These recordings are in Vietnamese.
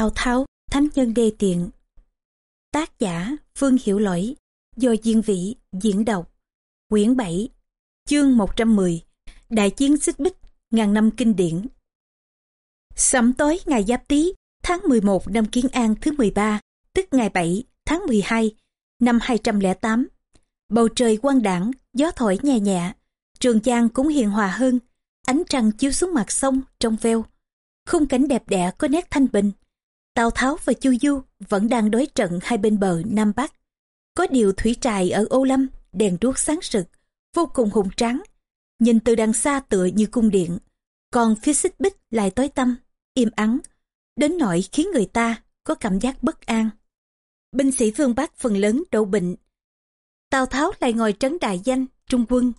Tào Tháo, Thánh Nhân Đê Tiện. Tác giả Phương Hiểu Lỗi Do Diên Vĩ diễn đọc. Quyển 7 Chương 110 Đại chiến xích bích Ngàn năm kinh điển. Sẩm tối ngày Giáp Tý tháng 11 năm Kiến An thứ 13 tức ngày 7 tháng 12 năm 208 Bầu trời quang đảng, gió thổi nhẹ nhẹ Trường Giang cũng hiền hòa hơn Ánh trăng chiếu xuống mặt sông trong veo. Khung cảnh đẹp đẽ có nét thanh bình. Tào Tháo và Chu Du vẫn đang đối trận hai bên bờ Nam Bắc. Có điều thủy trại ở Ô Lâm, đèn đuốc sáng rực, vô cùng hùng tráng. Nhìn từ đằng xa tựa như cung điện, còn phía xích bích lại tối tăm, im ắng, đến nỗi khiến người ta có cảm giác bất an. Binh sĩ phương Bắc phần lớn đậu bệnh. Tào Tháo lại ngồi trấn đại danh Trung quân.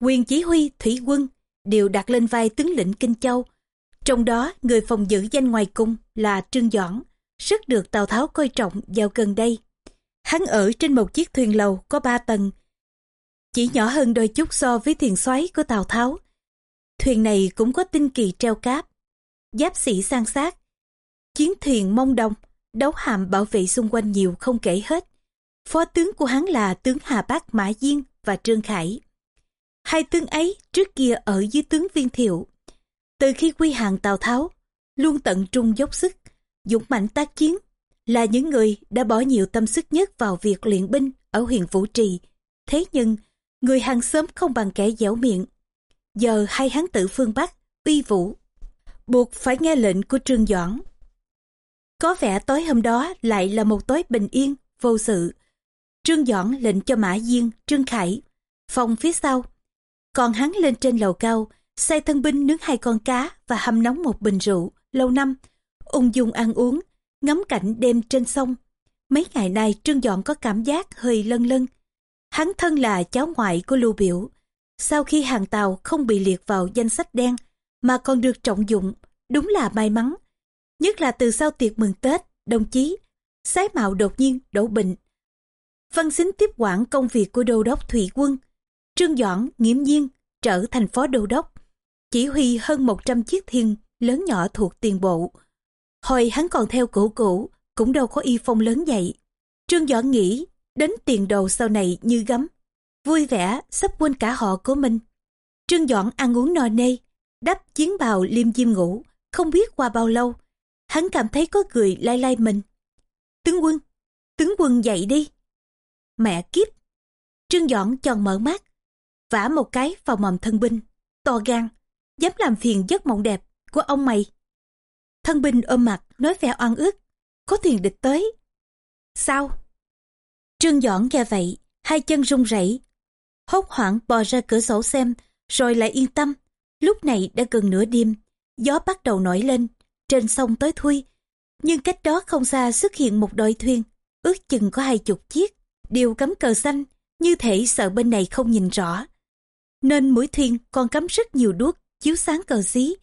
Quyền chỉ huy thủy quân đều đặt lên vai tướng lĩnh Kinh Châu, trong đó, người phòng giữ danh ngoài cung là Trương Doãn, rất được Tào Tháo coi trọng vào gần đây. Hắn ở trên một chiếc thuyền lầu có ba tầng, chỉ nhỏ hơn đôi chút so với thuyền xoáy của Tào Tháo. Thuyền này cũng có tinh kỳ treo cáp, giáp sĩ sang sát, chiến thuyền mông đông, đấu hạm bảo vệ xung quanh nhiều không kể hết. Phó tướng của hắn là tướng Hà Bác Mã Diên và Trương Khải. Hai tướng ấy trước kia ở dưới tướng Viên Thiệu từ khi quy hàng Tào Tháo, luôn tận trung dốc sức, dũng mạnh tác chiến, là những người đã bỏ nhiều tâm sức nhất vào việc luyện binh ở huyện Vũ Trì. Thế nhưng, người hàng sớm không bằng kẻ dẻo miệng. Giờ hai hán tử phương Bắc, uy vũ, buộc phải nghe lệnh của Trương Doãn. Có vẻ tối hôm đó lại là một tối bình yên, vô sự. Trương Doãn lệnh cho Mã Diên, Trương Khải, phòng phía sau. Còn hắn lên trên lầu cao, sai thân binh nướng hai con cá và hâm nóng một bình rượu, lâu năm, ung dung ăn uống, ngắm cảnh đêm trên sông. Mấy ngày nay Trương Dọn có cảm giác hơi lân lân. Hắn thân là cháu ngoại của Lưu Biểu. Sau khi hàng tàu không bị liệt vào danh sách đen, mà còn được trọng dụng, đúng là may mắn. Nhất là từ sau tiệc mừng Tết, đồng chí, sái mạo đột nhiên đổ bệnh. Văn xính tiếp quản công việc của đô đốc thủy quân. Trương Doãn nghiễm nhiên trở thành phó đô đốc chỉ huy hơn 100 chiếc thiên lớn nhỏ thuộc tiền bộ. Hồi hắn còn theo cũ cũ, cũng đâu có y phong lớn vậy. Trương Võ nghĩ đến tiền đồ sau này như gấm, vui vẻ sắp quên cả họ của mình. Trương Doãn ăn uống no nê, đắp chiến bào liêm diêm ngủ, không biết qua bao lâu, hắn cảm thấy có người lai lai mình. Tướng quân, tướng quân dậy đi. Mẹ kiếp! Trương Doãn tròn mở mắt, vả một cái vào mầm thân binh, to gan, dám làm phiền giấc mộng đẹp của ông mày. Thân binh ôm mặt nói vẻ oan ức, có thuyền địch tới. Sao? Trương Dõn nghe vậy, hai chân run rẩy, hốt hoảng bò ra cửa sổ xem, rồi lại yên tâm. Lúc này đã gần nửa đêm, gió bắt đầu nổi lên, trên sông tối thui. Nhưng cách đó không xa xuất hiện một đội thuyền, ước chừng có hai chục chiếc, đều cắm cờ xanh, như thể sợ bên này không nhìn rõ. Nên mũi thuyền còn cắm rất nhiều đuốc chiếu sáng cờ xí.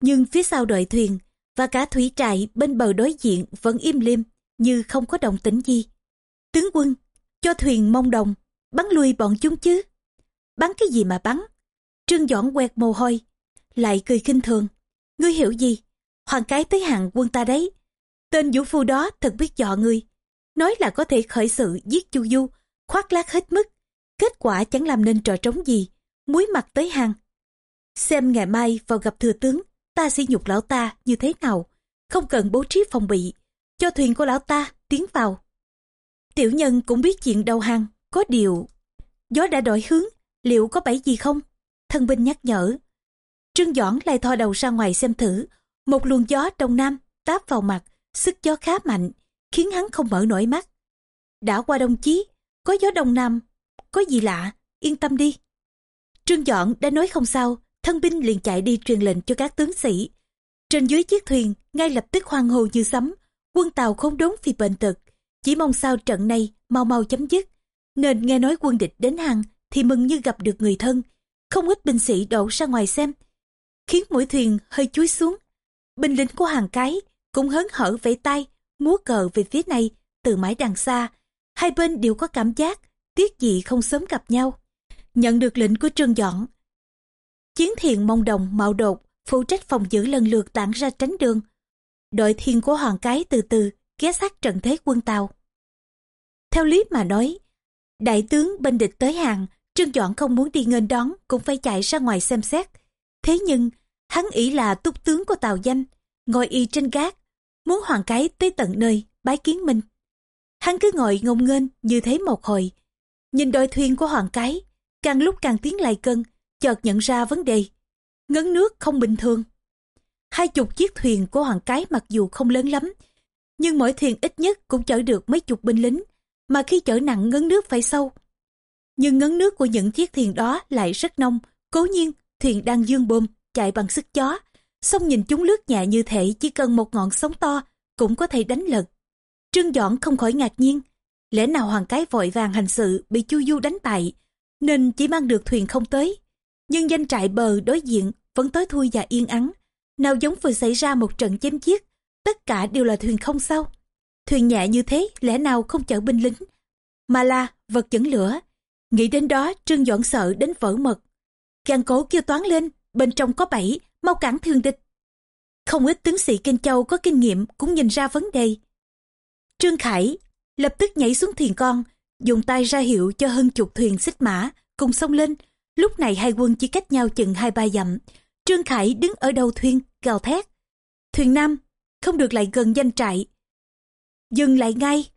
Nhưng phía sau đội thuyền và cả thủy trại bên bờ đối diện vẫn im lim như không có động tĩnh gì. Tướng quân, cho thuyền mông đồng, bắn lui bọn chúng chứ. Bắn cái gì mà bắn? Trương Dõn quẹt mồ hôi, lại cười khinh thường. Ngươi hiểu gì? Hoàng cái tới hàng quân ta đấy. Tên vũ phu đó thật biết dọ ngươi. Nói là có thể khởi sự giết chu du, khoác lác hết mức. Kết quả chẳng làm nên trò trống gì. Muối mặt tới hàng. Xem ngày mai vào gặp thừa tướng, ta sẽ nhục lão ta như thế nào. Không cần bố trí phòng bị, cho thuyền của lão ta tiến vào. Tiểu nhân cũng biết chuyện đầu hàng, có điều. Gió đã đổi hướng, liệu có bẫy gì không? Thân binh nhắc nhở. Trương Doãn lại thò đầu ra ngoài xem thử. Một luồng gió đông nam táp vào mặt, sức gió khá mạnh, khiến hắn không mở nổi mắt. Đã qua đông chí, có gió đông nam, có gì lạ, yên tâm đi. Trương Doãn đã nói không sao, thân binh liền chạy đi truyền lệnh cho các tướng sĩ. Trên dưới chiếc thuyền, ngay lập tức hoang hồ như sấm, quân Tàu không đốn vì bệnh tật, chỉ mong sao trận này mau mau chấm dứt. Nên nghe nói quân địch đến hàng thì mừng như gặp được người thân, không ít binh sĩ đổ ra ngoài xem, khiến mũi thuyền hơi chuối xuống. Binh lính của hàng cái cũng hớn hở vẫy tay, múa cờ về phía này từ mãi đằng xa. Hai bên đều có cảm giác tiếc gì không sớm gặp nhau. Nhận được lệnh của Trương Dọn, Chiến thiện mông đồng mạo đột, phụ trách phòng giữ lần lượt tản ra tránh đường. đội thiên của hoàng cái từ từ ghé sát trận thế quân tàu theo lý mà nói đại tướng bên địch tới hàng trương dọn không muốn đi nghênh đón cũng phải chạy ra ngoài xem xét. Thế nhưng hắn ý là túc tướng của tàu danh ngồi y trên gác muốn hoàng cái tới tận nơi bái kiến mình. Hắn cứ ngồi ngông nghênh như thế một hồi. Nhìn đôi thuyền của hoàng cái càng lúc càng tiến lại cân chợt nhận ra vấn đề. Ngấn nước không bình thường. Hai chục chiếc thuyền của hoàng cái mặc dù không lớn lắm, nhưng mỗi thuyền ít nhất cũng chở được mấy chục binh lính, mà khi chở nặng ngấn nước phải sâu. Nhưng ngấn nước của những chiếc thuyền đó lại rất nông, cố nhiên thuyền đang dương bơm chạy bằng sức chó. Xong nhìn chúng lướt nhẹ như thể chỉ cần một ngọn sóng to cũng có thể đánh lật. Trương dõn không khỏi ngạc nhiên, lẽ nào hoàng cái vội vàng hành sự bị chu du đánh bại, nên chỉ mang được thuyền không tới? Nhưng danh trại bờ đối diện vẫn tối thui và yên ắng. Nào giống vừa xảy ra một trận chém giết, tất cả đều là thuyền không sao. Thuyền nhẹ như thế, lẽ nào không chở binh lính? Mà là vật dẫn lửa. Nghĩ đến đó, trương dọn sợ đến vỡ mật. Càng cố kêu toán lên, bên trong có bảy mau cản thương địch. Không ít tướng sĩ kinh châu có kinh nghiệm cũng nhìn ra vấn đề. Trương khải lập tức nhảy xuống thuyền con, dùng tay ra hiệu cho hơn chục thuyền xích mã cùng xông lên lúc này hai quân chỉ cách nhau chừng hai ba dặm. Trương khải đứng ở đầu thuyền, gào thét. Thuyền nam, không được lại gần danh trại. Dừng lại ngay.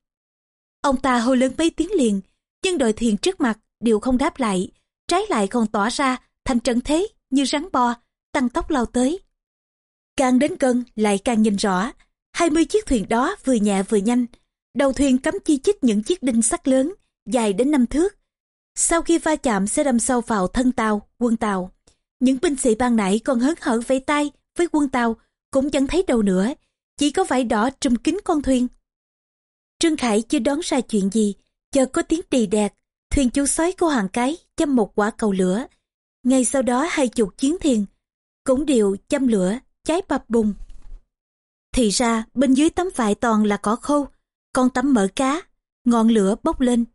Ông ta hô lớn mấy tiếng liền, nhưng đội thuyền trước mặt đều không đáp lại. Trái lại còn tỏa ra thành trận thế như rắn bo, tăng tốc lao tới. Càng đến gần, lại càng nhìn rõ. Hai mươi chiếc thuyền đó vừa nhẹ vừa nhanh. Đầu thuyền cắm chi chít những chiếc đinh sắt lớn, dài đến năm thước sau khi va chạm sẽ đâm sâu vào thân tàu quân tàu những binh sĩ ban nãy còn hớn hở vẫy tay với quân tàu cũng chẳng thấy đâu nữa, chỉ có vải đỏ trùm kín con thuyền. Trương khải chưa đoán ra chuyện gì, chợt có tiếng tì đẹt, thuyền chú sói của hàng cái châm một quả cầu lửa. Ngay sau đó hai chục chiến thuyền cũng đều châm lửa, cháy bập bùng. Thì ra, bên dưới tấm vải toàn là cỏ khô, còn tấm mỡ cá, ngọn lửa bốc lên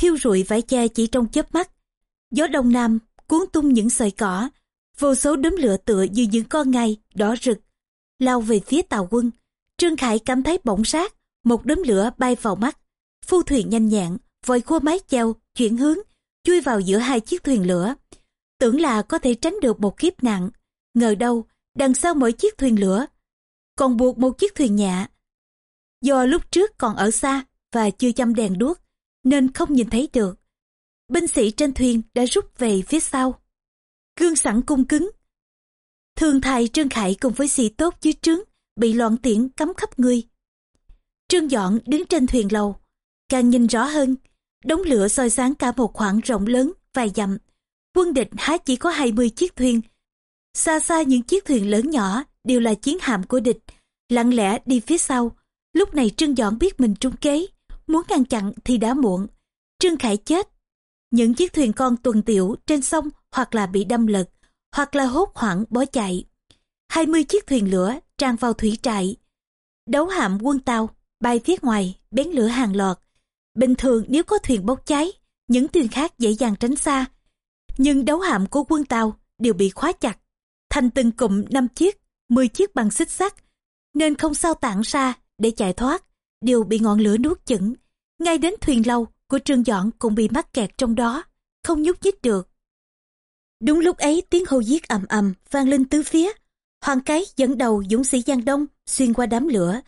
thiêu rụi vải che chỉ trong chớp mắt. Gió đông nam cuốn tung những sợi cỏ, vô số đốm lửa tựa như những con ngai đỏ rực, lao về phía tàu quân. Trương khải cảm thấy bỗng sát một đốm lửa bay vào mắt. Phu thuyền nhanh nhẹn vội khua mái chèo chuyển hướng, chui vào giữa hai chiếc thuyền lửa. Tưởng là có thể tránh được một kiếp nặng ngờ đâu, đằng sau mỗi chiếc thuyền lửa, còn buộc một chiếc thuyền nhẹ. Do lúc trước còn ở xa và chưa chăm đèn đuốc nên không nhìn thấy được. Binh sĩ trên thuyền đã rút về phía sau. Gương sẵn cung cứng. Thường thầy trương khải cùng với sĩ tốt dưới trướng bị loạn tiễn cắm khắp người. Trương dọn đứng trên thuyền lầu, càng nhìn rõ hơn, đống lửa soi sáng cả một khoảng rộng lớn, vài dặm. Quân địch há chỉ có 20 chiếc thuyền. Xa xa những chiếc thuyền lớn nhỏ đều là chiến hạm của địch, lặng lẽ đi phía sau. Lúc này trương dọn biết mình trúng kế muốn ngăn chặn thì đã muộn. Trương khải chết. Những chiếc thuyền con tuần tiểu trên sông hoặc là bị đâm lật, hoặc là hốt hoảng bỏ chạy. 20 chiếc thuyền lửa tràn vào thủy trại. Đấu hạm quân tàu, bay phía ngoài, bén lửa hàng loạt. Bình thường nếu có thuyền bốc cháy, những thuyền khác dễ dàng tránh xa. Nhưng đấu hạm của quân tàu đều bị khóa chặt. Thành từng cụm 5 chiếc 10 chiếc bằng xích sắt, nên không sao tản ra để chạy thoát đều bị ngọn lửa nuốt chửng. Ngay đến thuyền lâu của trương dọn cũng bị mắc kẹt trong đó, không nhúc nhích được. Đúng lúc ấy, tiếng hô giết ầm ầm vang lên tứ phía. Hoàng cái dẫn đầu dũng sĩ giang đông xuyên qua đám lửa,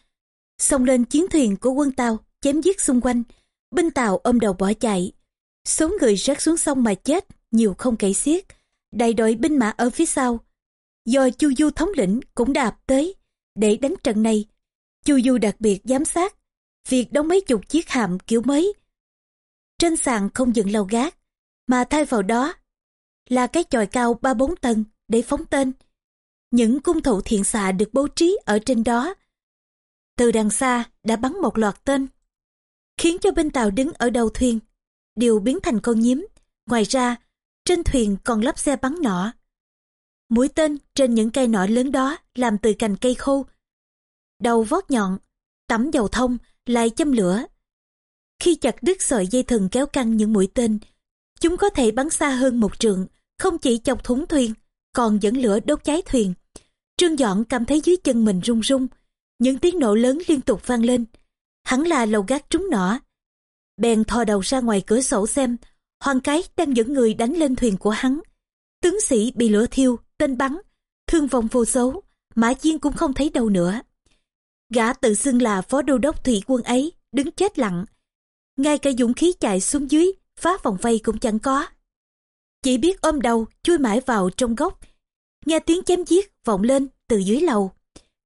xông lên chiến thuyền của quân tàu, chém giết xung quanh. Binh tàu ôm đầu bỏ chạy. Số người rớt xuống sông mà chết, nhiều không kể xiết. Đại đội binh mã ở phía sau. Do chu du thống lĩnh cũng đạp tới, để đánh trận này. Chu du đặc biệt giám sát việc đóng mấy chục chiếc hạm kiểu mới. Trên sàn không dựng lầu gác, mà thay vào đó là cái chòi cao ba bốn tầng để phóng tên. Những cung thủ thiện xạ được bố trí ở trên đó. Từ đằng xa đã bắn một loạt tên, khiến cho bên tàu đứng ở đầu thuyền. Đều biến thành con nhím. Ngoài ra, trên thuyền còn lắp xe bắn nỏ. Mũi tên trên những cây nỏ lớn đó làm từ cành cây khô, đầu vót nhọn tắm dầu thông lại châm lửa khi chặt đứt sợi dây thừng kéo căng những mũi tên chúng có thể bắn xa hơn một trượng không chỉ chọc thúng thuyền còn dẫn lửa đốt cháy thuyền trương dọn cảm thấy dưới chân mình rung rung những tiếng nổ lớn liên tục vang lên. Hắn là lầu gác trúng nỏ. Bèn thò đầu ra ngoài cửa sổ xem, hoàng cái đang dẫn người đánh lên thuyền của hắn. Tướng sĩ bị lửa thiêu, tên bắn, thương vong vô số, mã chiên cũng không thấy đâu nữa. Gã tự xưng là phó đô đốc thủy quân ấy, đứng chết lặng. Ngay cả dũng khí chạy xuống dưới, phá vòng vây cũng chẳng có. Chỉ biết ôm đầu, chui mãi vào trong góc. Nghe tiếng chém giết vọng lên từ dưới lầu.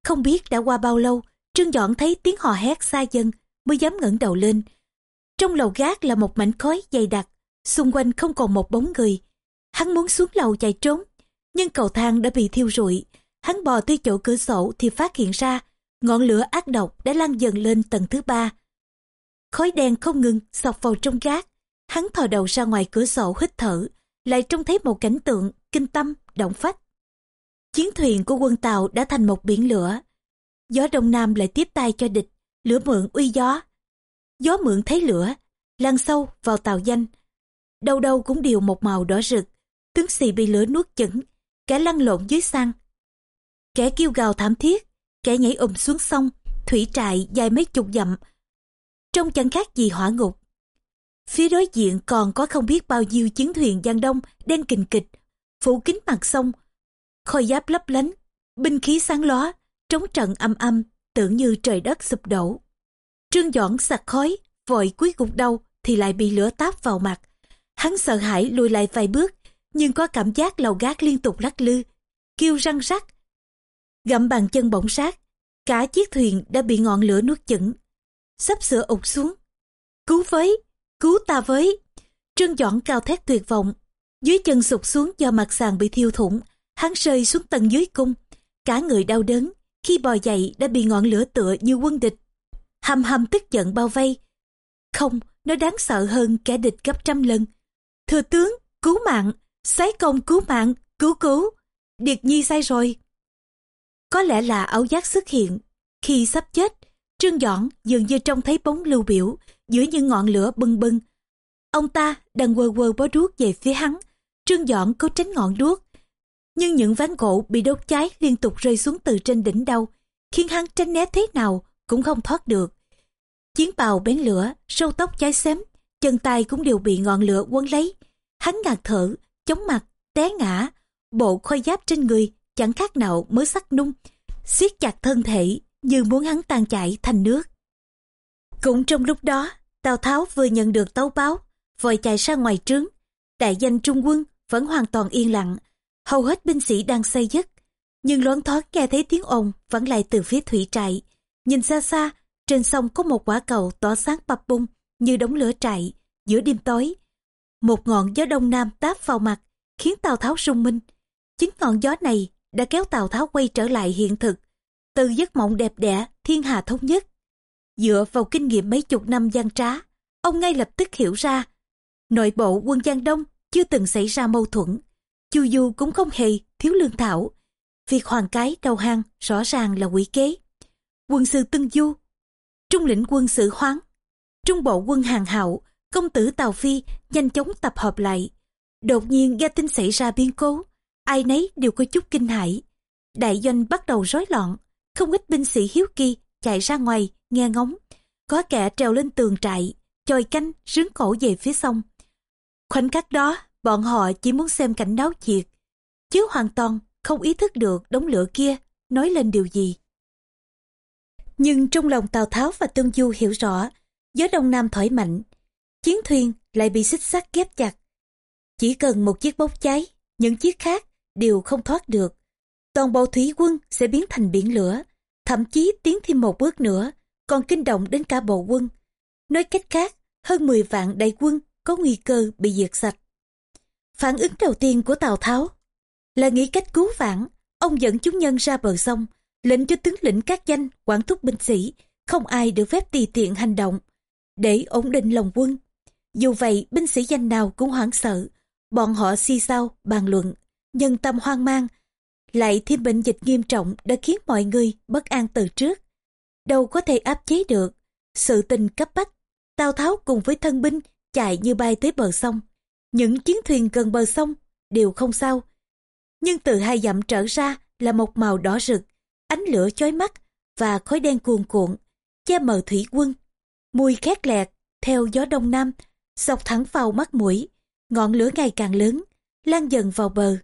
Không biết đã qua bao lâu, Trương Dọn thấy tiếng hò hét xa dần mới dám ngẩng đầu lên. Trong lầu gác là một mảnh khói dày đặc, xung quanh không còn một bóng người. Hắn muốn xuống lầu chạy trốn, nhưng cầu thang đã bị thiêu rụi. Hắn bò tới chỗ cửa sổ thì phát hiện ra ngọn lửa ác độc đã lan dần lên tầng thứ ba. Khói đen không ngừng sọc vào trong gác. Hắn thò đầu ra ngoài cửa sổ hít thở, lại trông thấy một cảnh tượng kinh tâm, động phách. Chiến thuyền của quân Tàu đã thành một biển lửa. Gió đông nam lại tiếp tay cho địch, lửa mượn uy gió. Gió mượn thấy lửa, lan sâu vào tàu danh. Đâu đâu cũng đều một màu đỏ rực, tướng sĩ bị lửa nuốt chửng, kẻ lăn lộn dưới xăng. Kẻ kêu gào thảm thiết, kẻ nhảy ùm xuống sông, thủy trại dài mấy chục dặm. Trông chẳng khác gì hỏa ngục. Phía đối diện còn có không biết bao nhiêu chiến thuyền giang đông đen kình kịch, phủ kính mặt sông, khôi giáp lấp lánh, binh khí sáng lóa, trống trận âm âm, tưởng như trời đất sụp đổ. Trương Doãn sặc khói, vội cúi gục đầu thì lại bị lửa táp vào mặt. Hắn sợ hãi lùi lại vài bước, nhưng có cảm giác lầu gác liên tục lắc lư, kêu răng rắc. Gặm bàn chân bỗng sát, cả chiếc thuyền đã bị ngọn lửa nuốt chửng. Sắp sửa ụt xuống. Cứu với, cứu ta với. Trương dọn cao thét tuyệt vọng. Dưới chân sụt xuống do mặt sàn bị thiêu thủng, hắn rơi xuống tầng dưới cung. Cả người đau đớn, khi bò dậy đã bị ngọn lửa tựa như quân địch. Hầm hầm tức giận bao vây. Không, nó đáng sợ hơn kẻ địch gấp trăm lần. Thừa tướng, cứu mạng, sái công cứu mạng, cứu cứu. Điệt Nhi sai rồi. Có lẽ là ảo giác xuất hiện. Khi sắp chết, Trương Dõn dường như trông thấy bóng lưu biểu giữa những ngọn lửa bưng bưng. Ông ta đang quơ quơ bó đuốc về phía hắn. Trương Dõn cố tránh ngọn đuốc. Nhưng những ván gỗ bị đốt cháy liên tục rơi xuống từ trên đỉnh đầu, khiến hắn tránh né thế nào cũng không thoát được. Chiến bào bén lửa, sâu tóc cháy xém, chân tay cũng đều bị ngọn lửa quấn lấy. Hắn ngạt thở, chóng mặt, té ngã, bộ khôi giáp trên người chẳng khác nào mới sắc nung, siết chặt thân thể như muốn hắn tan chảy thành nước. Cũng trong lúc đó, Tào Tháo vừa nhận được tấu báo, vội chạy ra ngoài trướng. Đại danh trung quân vẫn hoàn toàn yên lặng, hầu hết binh sĩ đang say giấc. Nhưng loáng thoáng nghe thấy tiếng ồn vẫn lại từ phía thủy trại. Nhìn xa xa, trên sông có một quả cầu tỏa sáng bập bung như đống lửa trại giữa đêm tối. Một ngọn gió đông nam táp vào mặt, khiến Tào Tháo rung minh. Chính ngọn gió này đã kéo Tào Tháo quay trở lại hiện thực, từ giấc mộng đẹp đẽ thiên hà thống nhất. Dựa vào kinh nghiệm mấy chục năm gian trá, ông ngay lập tức hiểu ra, nội bộ quân Giang Đông chưa từng xảy ra mâu thuẫn. Chu Du cũng không hề thiếu lương thảo. Việc hoàng cái đầu hàng rõ ràng là quỷ kế. Quân sư Tân Du, trung lĩnh quân sự hoáng, trung bộ quân hàng hậu công tử Tào Phi nhanh chóng tập hợp lại. Đột nhiên gia tin xảy ra biến cố, ai nấy đều có chút kinh hãi. Đại doanh bắt đầu rối loạn, không ít binh sĩ hiếu kỳ chạy ra ngoài nghe ngóng. Có kẻ trèo lên tường trại, chòi canh rướng cổ về phía sông. Khoảnh khắc đó, bọn họ chỉ muốn xem cảnh náo nhiệt, chứ hoàn toàn không ý thức được đống lửa kia nói lên điều gì. Nhưng trong lòng Tào Tháo và Tương Du hiểu rõ, gió đông nam thổi mạnh, chiến thuyền lại bị xích sắt ghép chặt. Chỉ cần một chiếc bốc cháy, những chiếc khác đều không thoát được. Toàn bộ thủy quân sẽ biến thành biển lửa, thậm chí tiến thêm một bước nữa, còn kinh động đến cả bộ quân. Nói cách khác, hơn 10 vạn đại quân có nguy cơ bị diệt sạch. Phản ứng đầu tiên của Tào Tháo là nghĩ cách cứu vãn. Ông dẫn chúng nhân ra bờ sông, lệnh cho tướng lĩnh các danh, quản thúc binh sĩ, không ai được phép tùy tiện hành động, để ổn định lòng quân. Dù vậy, binh sĩ danh nào cũng hoảng sợ, bọn họ si sao, bàn luận, nhân tâm hoang mang, lại thêm bệnh dịch nghiêm trọng đã khiến mọi người bất an từ trước. Đâu có thể áp chế được, sự tình cấp bách, Tào Tháo cùng với thân binh chạy như bay tới bờ sông. Những chiến thuyền gần bờ sông đều không sao. Nhưng từ hai dặm trở ra là một màu đỏ rực, ánh lửa chói mắt, và khói đen cuồn cuộn, che mờ thủy quân. Mùi khét lẹt, theo gió đông nam, dọc thẳng vào mắt mũi, ngọn lửa ngày càng lớn, lan dần vào bờ.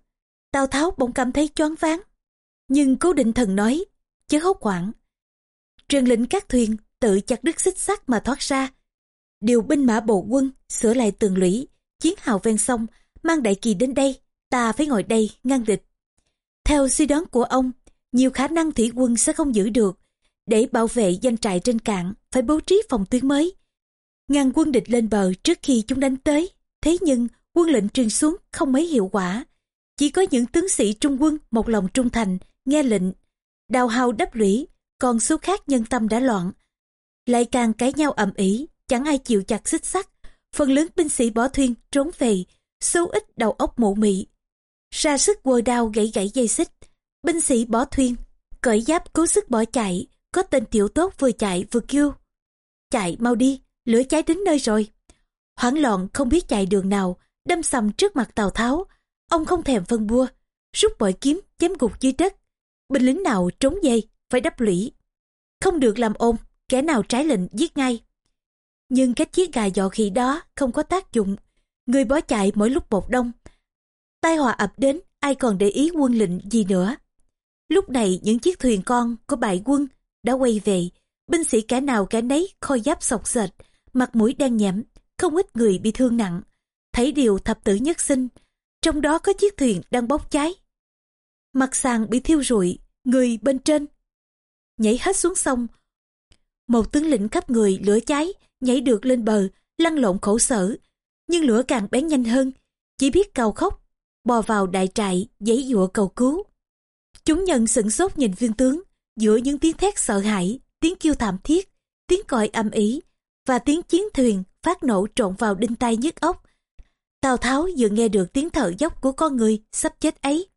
Tào Tháo bỗng cảm thấy choáng váng. Nhưng cố định thần nói, chớ hốt hoảng. Truyền lệnh các thuyền tự chặt đứt xích sắt mà thoát ra. Điều binh mã bộ quân, sửa lại tường lũy, chiến hào ven sông, mang đại kỳ đến đây, ta phải ngồi đây ngăn địch. Theo suy đoán của ông, nhiều khả năng thủy quân sẽ không giữ được. Để bảo vệ danh trại trên cạn, phải bố trí phòng tuyến mới. Ngăn quân địch lên bờ trước khi chúng đánh tới. Thế nhưng, quân lệnh truyền xuống không mấy hiệu quả. Chỉ có những tướng sĩ trung quân một lòng trung thành, nghe lệnh. Đào hào đắp lũy, còn số khác nhân tâm đã loạn. Lại càng cãi nhau ầm ĩ, chẳng ai chịu chặt xích sắt. Phần lớn binh sĩ bỏ thuyền trốn về, số ít đầu óc mụ mị. Ra sức quơ đao gãy gãy dây xích, binh sĩ bỏ thuyền, cởi giáp cố sức bỏ chạy, có tên tiểu tốt vừa chạy vừa kêu. Chạy mau đi, lửa cháy đến nơi rồi. Hoảng loạn không biết chạy đường nào, đâm sầm trước mặt Tào Tháo. Ông không thèm phân bua, rút bội kiếm chém gục dưới đất. Binh lính nào trốn dây, phải đắp lũy. Không được làm ôm, kẻ nào trái lệnh giết ngay. Nhưng cách chiếc gà dọ khỉ đó không có tác dụng. Người bỏ chạy mỗi lúc một đông. Tai họa ập đến, ai còn để ý quân lệnh gì nữa. Lúc này những chiếc thuyền con của bại quân đã quay về. Binh sĩ cả nào cả nấy khôi giáp sọc sệt, mặt mũi đen nhẽm, không ít người bị thương nặng. Thấy điều thập tử nhất sinh, trong đó có chiếc thuyền đang bốc cháy. Mặt sàn bị thiêu rụi, người bên trên nhảy hết xuống sông. Một tướng lĩnh khắp người lửa cháy, nhảy được lên bờ, lăn lộn khổ sở. Nhưng lửa càng bén nhanh hơn, chỉ biết cầu khóc, bò vào đại trại, giấy dụa cầu cứu. Chúng nhân sửng sốt nhìn viên tướng, giữa những tiếng thét sợ hãi, tiếng kêu thảm thiết, tiếng còi âm ỉ và tiếng chiến thuyền phát nổ trộn vào đinh tai nhức óc. Tào Tháo vừa nghe được tiếng thở dốc của con người sắp chết ấy.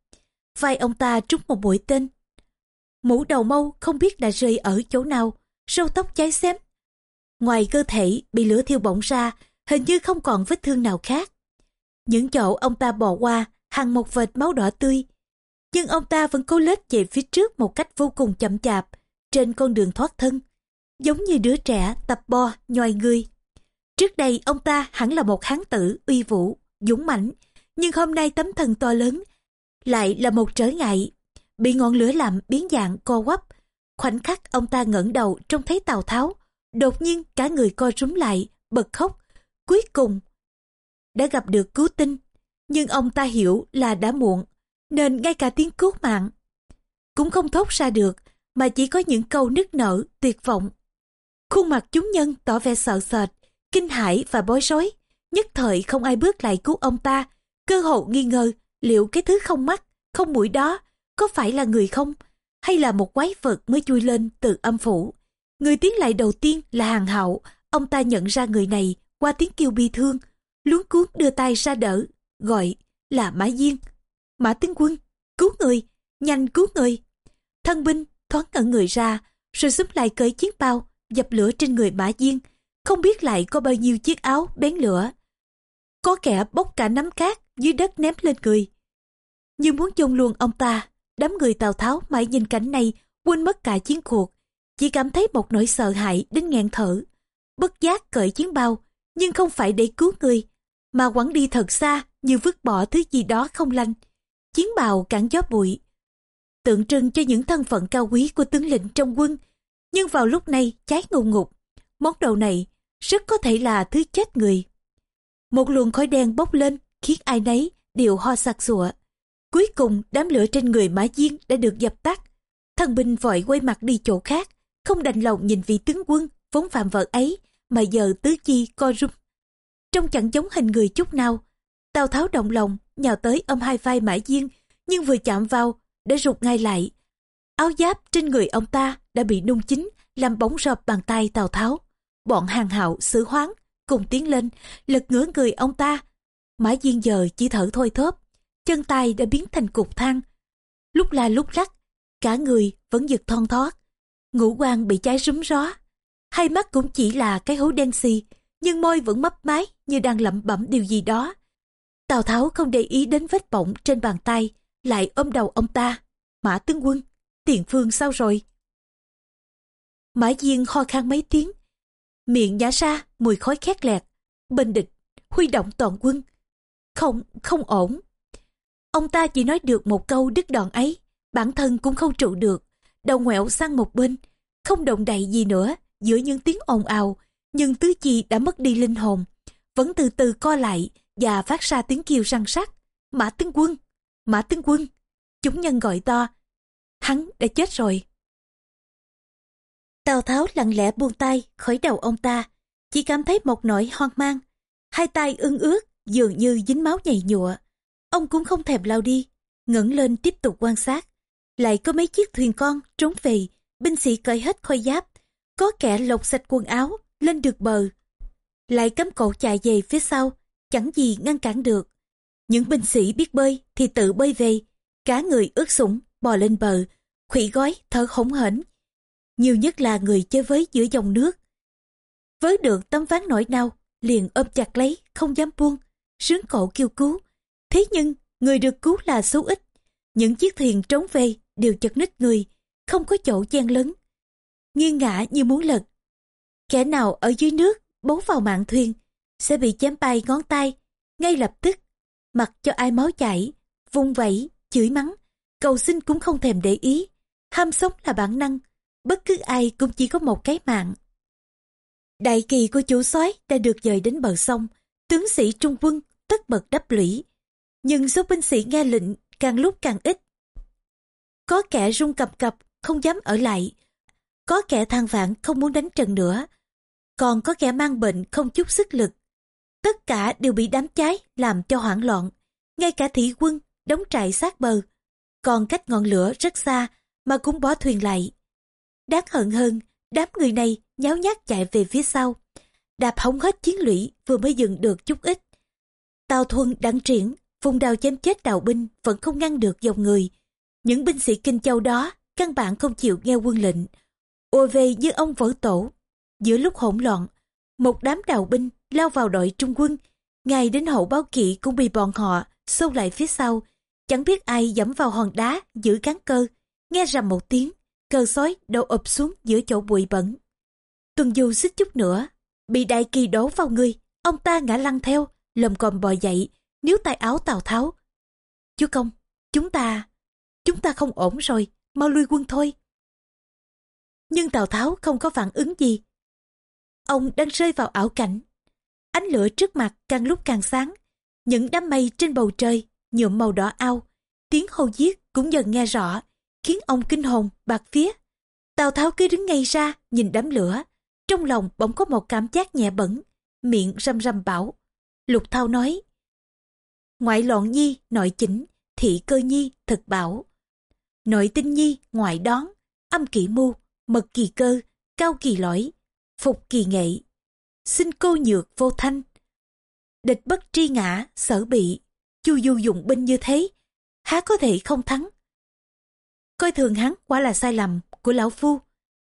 Vai ông ta trúng một mũi tên. Mũ đầu mâu không biết đã rơi ở chỗ nào, râu tóc cháy xém. Ngoài cơ thể bị lửa thiêu bỏng ra, hình như không còn vết thương nào khác. Những chỗ ông ta bỏ qua, hằng một vệt máu đỏ tươi, nhưng ông ta vẫn cố lết về phía trước một cách vô cùng chậm chạp trên con đường thoát thân giống như đứa trẻ tập bo nhòi người trước đây, ông ta hẳn là một hán tử, uy vũ, dũng mãnh, nhưng hôm nay tấm thân to lớn lại là một trở ngại. Bị ngọn lửa làm biến dạng, co quắp, khoảnh khắc ông ta ngẩng đầu trông thấy tào tháo, đột nhiên cả người co rúm lại, bật khóc. Cuối cùng đã gặp được cứu tinh, nhưng ông ta hiểu là đã muộn, nên ngay cả tiếng cứu mạng cũng không thốt ra được, mà chỉ có những câu nức nở, tuyệt vọng. Khuôn mặt chúng nhân tỏ vẻ sợ sệt kinh hãi và bối rối. Nhất thời không ai bước lại cứu ông ta. Cơ hội nghi ngờ liệu cái thứ không mắt không mũi đó có phải là người không hay là một quái vật mới chui lên từ âm phủ. Người tiến lại đầu tiên là hàng hậu ông ta nhận ra người này qua tiếng kêu bi thương luống cuốn đưa tay ra đỡ gọi là mã diên. Mã tướng quân, cứu người, nhanh cứu người. Thân binh thoáng ngẩn người ra, rồi giúp lại cởi chiến bao, dập lửa trên người Mã Diên. Không biết lại có bao nhiêu chiếc áo bén lửa. Có kẻ bốc cả nắm cát dưới đất ném lên người. Như muốn chôn luôn ông ta, đám người Tào Tháo mãi nhìn cảnh này quên mất cả chiến cuộc. Chỉ cảm thấy một nỗi sợ hãi đến nghẹn thở. Bất giác cởi chiến bao, nhưng không phải để cứu người, mà quẳng đi thật xa như vứt bỏ thứ gì đó không lành chiến bào cản gió bụi tượng trưng cho những thân phận cao quý của tướng lĩnh trong quân nhưng vào lúc này cháy ngùng ngục món đồ này rất có thể là thứ chết người. Một luồng khói đen bốc lên khiến ai nấy đều ho sặc sụa. Cuối cùng đám lửa trên người mã diên đã được dập tắt. Thần binh vội quay mặt đi chỗ khác không đành lòng nhìn vị tướng quân vốn phạm vợ ấy mà giờ tứ chi co rúm. Trông chẳng giống hình người chút nào. Tào tháo động lòng nhào tới ôm hai vai Mã Diên, nhưng vừa chạm vào, đã rụt ngay lại. Áo giáp trên người ông ta đã bị nung chín, làm bóng rợp bàn tay Tào Tháo. Bọn hàng hạo xử hoáng, cùng tiến lên, lật ngửa người ông ta. Mã Diên giờ chỉ thở thôi thóp, chân tay đã biến thành cục than. Lúc la lúc lắc, cả người vẫn giật thon thót. Ngũ quan bị cháy rúm ró. Hai mắt cũng chỉ là cái hố đen xì, nhưng môi vẫn mấp máy như đang lẩm bẩm điều gì đó Tào Tháo không để ý đến vết bỏng trên bàn tay, lại ôm đầu ông ta. Mã tướng quân, tiền phương sao rồi? Mã Diên ho khan mấy tiếng, miệng nhả ra mùi khói khét lẹt. Bên địch, huy động toàn quân. Không, không ổn. Ông ta chỉ nói được một câu đứt đoạn ấy, bản thân cũng không trụ được, đầu ngoẹo sang một bên, không động đậy gì nữa giữa những tiếng ồn ào, nhưng tứ chi đã mất đi linh hồn, vẫn từ từ co lại và phát ra tiếng kêu răng sắc. Mã tướng quân, mã tướng quân, chúng nhân gọi to, hắn đã chết rồi. Tào Tháo lặng lẽ buông tay khỏi đầu ông ta, chỉ cảm thấy một nỗi hoang mang. Hai tay ưng ướt, dường như dính máu nhầy nhụa. Ông cũng không thèm lao đi, ngẩng lên tiếp tục quan sát. Lại có mấy chiếc thuyền con trốn về, binh sĩ cởi hết khôi giáp. Có kẻ lột sạch quần áo, lên được bờ. Lại cấm cổ chạy về phía sau, chẳng gì ngăn cản được. Những binh sĩ biết bơi thì tự bơi về, cả người ướt sũng bò lên bờ, khủy gói thở hổn hển. Nhiều nhất là người chơi với giữa dòng nước. Với được tấm ván nổi đau, liền ôm chặt lấy, không dám buông, sướng cổ kêu cứu. Thế nhưng, người được cứu là số ít. Những chiếc thuyền trốn về đều chật ních người, không có chỗ chen lấn. Nghiêng ngã như muốn lật. Kẻ nào ở dưới nước, bấu vào mạng thuyền, sẽ bị chém bay ngón tay, ngay lập tức, mặc cho ai máu chảy, vung vẩy, chửi mắng, cầu xin cũng không thèm để ý. Ham sống là bản năng, bất cứ ai cũng chỉ có một cái mạng. Đại kỳ của chủ soái đã được dời đến bờ sông, tướng sĩ trung quân tất bật đắp lũy. Nhưng số binh sĩ nghe lệnh càng lúc càng ít. Có kẻ rung cập cập, không dám ở lại. Có kẻ than vãn không muốn đánh trận nữa. Còn có kẻ mang bệnh không chút sức lực. Tất cả đều bị đám cháy làm cho hoảng loạn. Ngay cả thị quân đóng trại sát bờ. Còn cách ngọn lửa rất xa mà cũng bỏ thuyền lại. Đáng hận hơn, đám người này nháo nhác chạy về phía sau. Đạp hỏng hết chiến lũy vừa mới dừng được chút ít. Tào Thuần đặng triển, vùng đào chém chết đào binh vẫn không ngăn được dòng người. Những binh sĩ Kinh Châu đó căn bản không chịu nghe quân lệnh. Ùa về như ông vỡ tổ. Giữa lúc hỗn loạn, một đám đào binh lao vào đội trung quân. Ngay đến hậu báo kỵ cũng bị bọn họ xô lại phía sau. Chẳng biết ai dẫm vào hòn đá giữ cán cơ. Nghe rầm một tiếng, cờ sói đầu ụp xuống giữa chỗ bụi bẩn. Tuần du xích chút nữa, bị đại kỳ đổ vào người, ông ta ngã lăn theo, lầm còm bò dậy, níu tay áo Tào Tháo. Chú công, chúng ta, chúng ta không ổn rồi, mau lui quân thôi. Nhưng Tào Tháo không có phản ứng gì. Ông đang rơi vào ảo cảnh. Ánh lửa trước mặt càng lúc càng sáng, những đám mây trên bầu trời nhuộm màu đỏ ao, tiếng hô giết cũng dần nghe rõ, khiến ông kinh hồn, bạc phía. Tào Tháo cứ đứng ngay ra, nhìn đám lửa. Trong lòng bỗng có một cảm giác nhẹ bẩn, miệng răm răm bảo. Lục Thao nói, Ngoại loạn nhi, nội chỉnh, thị cơ nhi, thực bảo. Nội tinh nhi, ngoại đón, âm kỳ mưu, mật kỳ cơ, cao kỳ lõi, phục kỳ nghệ. Xin cô nhược vô thanh. Địch bất tri ngã, sở bị, chu du dùng binh như thế, há có thể không thắng. Coi thường hắn quả là sai lầm của lão phu.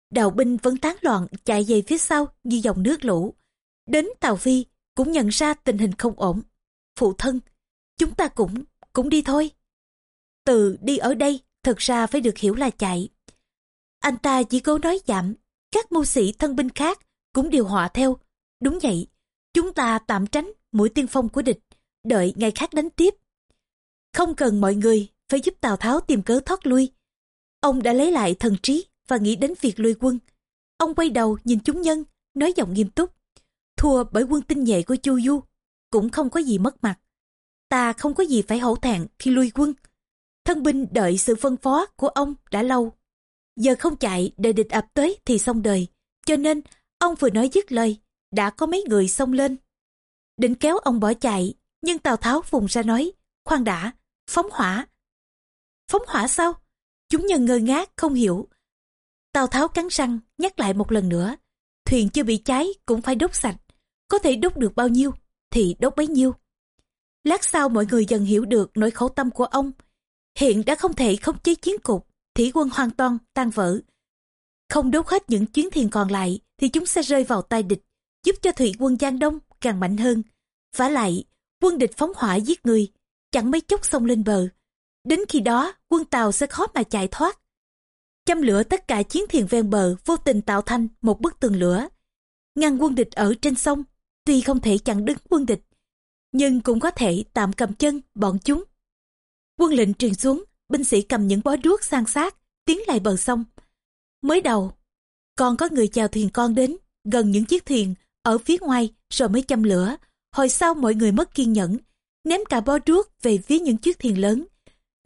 Đào binh vẫn tán loạn chạy về phía sau như dòng nước lũ. Đến Tàu Phi cũng nhận ra tình hình không ổn. Phụ thân, chúng ta cũng, cũng đi thôi. Từ đi ở đây thật ra phải được hiểu là chạy. Anh ta chỉ cố nói giảm, các mưu sĩ thân binh khác cũng điều họa theo. Đúng vậy, chúng ta tạm tránh mũi tiên phong của địch, đợi ngày khác đánh tiếp. Không cần mọi người phải giúp Tào Tháo tìm cớ thoát lui. Ông đã lấy lại thần trí và nghĩ đến việc lui quân. Ông quay đầu nhìn chúng nhân, nói giọng nghiêm túc. Thua bởi quân tinh nhuệ của Chu Du, cũng không có gì mất mặt. Ta không có gì phải hổ thẹn khi lui quân. Thân binh đợi sự phân phó của ông đã lâu. Giờ không chạy để địch ập tới thì xong đời. Cho nên, ông vừa nói dứt lời, đã có mấy người xông lên. Định kéo ông bỏ chạy, nhưng Tào Tháo vùng ra nói, khoan đã, phóng hỏa. Phóng hỏa sao? Chúng nhân ngơ ngác không hiểu. Tào Tháo cắn răng nhắc lại một lần nữa. Thuyền chưa bị cháy cũng phải đốt sạch. Có thể đốt được bao nhiêu thì đốt bấy nhiêu. Lát sau mọi người dần hiểu được nỗi khổ tâm của ông. Hiện đã không thể khống chế chiến cục, thủy quân hoàn toàn tan vỡ. Không đốt hết những chuyến thuyền còn lại thì chúng sẽ rơi vào tay địch, giúp cho thủy quân Giang Đông càng mạnh hơn. vả lại, quân địch phóng hỏa giết người, chẳng mấy chốc xông lên bờ. Đến khi đó, quân Tàu sẽ khó mà chạy thoát. châm lửa tất cả chiến thuyền ven bờ vô tình tạo thành một bức tường lửa. Ngăn quân địch ở trên sông, tuy không thể chặn đứng quân địch, nhưng cũng có thể tạm cầm chân bọn chúng. Quân lệnh truyền xuống, binh sĩ cầm những bó đuốc sang sát, tiến lại bờ sông. Mới đầu, còn có người chào thuyền con đến, gần những chiếc thuyền ở phía ngoài rồi mới châm lửa. Hồi sau mọi người mất kiên nhẫn, ném cả bó đuốc về phía những chiếc thuyền lớn,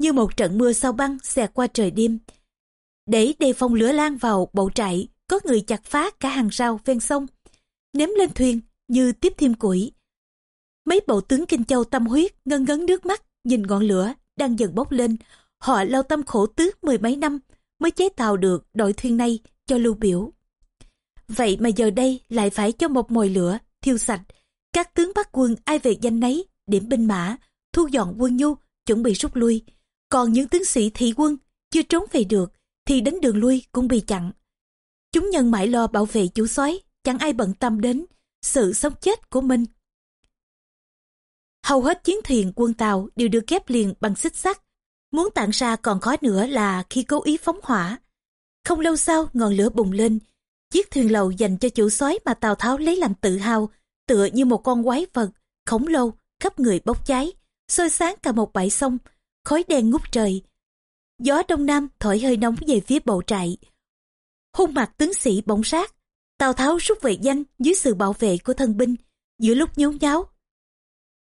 như một trận mưa sao băng xẹt qua trời đêm. Để đề phòng lửa lan vào bộ trại, có người chặt phá cả hàng rào ven sông, ném lên thuyền như tiếp thêm củi. Mấy bộ tướng Kinh Châu tâm huyết ngân ngấn nước mắt nhìn ngọn lửa đang dần bốc lên. Họ lao tâm khổ tước mười mấy năm mới chế tạo được đội thuyền này cho lưu biểu. Vậy mà giờ đây lại phải cho một mồi lửa, thiêu sạch. Các tướng bắt quân ai về danh nấy, điểm binh mã, thu dọn quân nhu, chuẩn bị rút lui. Còn những tướng sĩ thị quân chưa trốn về được thì đến đường lui cũng bị chặn. Chúng nhân mãi lo bảo vệ chủ soái, chẳng ai bận tâm đến sự sống chết của mình. Hầu hết chiến thuyền quân tàu đều được ghép liền bằng xích sắt. Muốn tản ra còn khó nữa là khi cố ý phóng hỏa. Không lâu sau ngọn lửa bùng lên. Chiếc thuyền lầu dành cho chủ soái mà Tào Tháo lấy làm tự hào, tựa như một con quái vật, khổng lồ, khắp người bốc cháy, sôi sáng cả một bãi sông, khói đen ngút trời. Gió đông nam thổi hơi nóng về phía bầu trại. Hung mặt tướng sĩ bỗng sát, Tào Tháo rút về danh dưới sự bảo vệ của thân binh, giữa lúc nhốn nháo.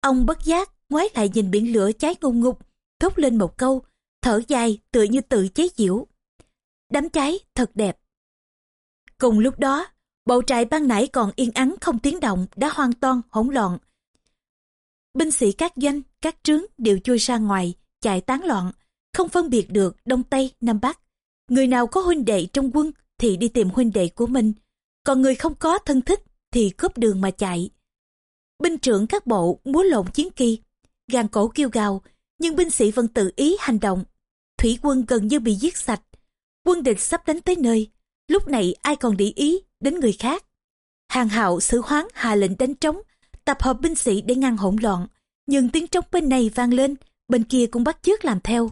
Ông bất giác ngoái lại nhìn biển lửa cháy ngùng ngục, thốt lên một câu, thở dài tựa như tự chế giễu. Đám cháy thật đẹp. Cùng lúc đó, bầu trại ban nãy còn yên ắng không tiếng động đã hoàn toàn hỗn loạn. Binh sĩ các doanh, các trướng đều chui ra ngoài, chạy tán loạn, không phân biệt được Đông Tây, Nam Bắc. Người nào có huynh đệ trong quân thì đi tìm huynh đệ của mình, còn người không có thân thích thì cướp đường mà chạy. Binh trưởng các bộ múa lộn chiến kỳ, gàn cổ kêu gào, nhưng binh sĩ vẫn tự ý hành động. Thủy quân gần như bị giết sạch. Quân địch sắp đánh tới nơi, lúc này ai còn để ý đến người khác. Hàng hạo xử hoáng hạ lệnh đánh trống, tập hợp binh sĩ để ngăn hỗn loạn, nhưng tiếng trống bên này vang lên, bên kia cũng bắt chước làm theo.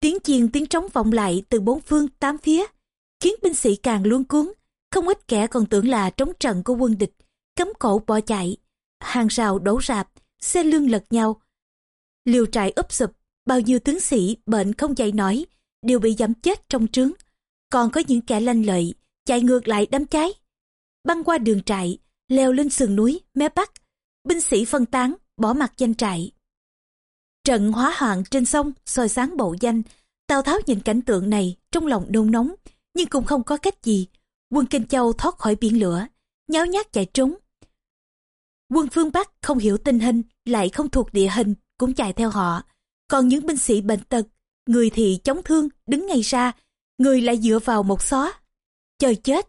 Tiếng chiên tiếng trống vọng lại từ bốn phương tám phía, khiến binh sĩ càng luống cuốn, không ít kẻ còn tưởng là trống trận của quân địch, cấm cổ bỏ chạy. Hàng rào đổ rạp, xe lương lật nhau. Liều trại úp sụp, bao nhiêu tướng sĩ bệnh không dậy nổi, đều bị giảm chết trong trướng. Còn có những kẻ lanh lợi, chạy ngược lại đám cháy. Băng qua đường trại, leo lên sườn núi, mé bắc. Binh sĩ phân tán, bỏ mặt danh trại. Trận hóa hoạn trên sông, soi sáng bộ danh. Tào Tháo nhìn cảnh tượng này, trong lòng nôn nóng, nhưng cũng không có cách gì. Quân Kinh Châu thoát khỏi biển lửa, nháo nhác chạy trốn. Quân phương Bắc không hiểu tình hình, lại không thuộc địa hình, cũng chạy theo họ. Còn những binh sĩ bệnh tật, người thì chống thương, đứng ngay ra, người lại dựa vào một xó. Chờ chết.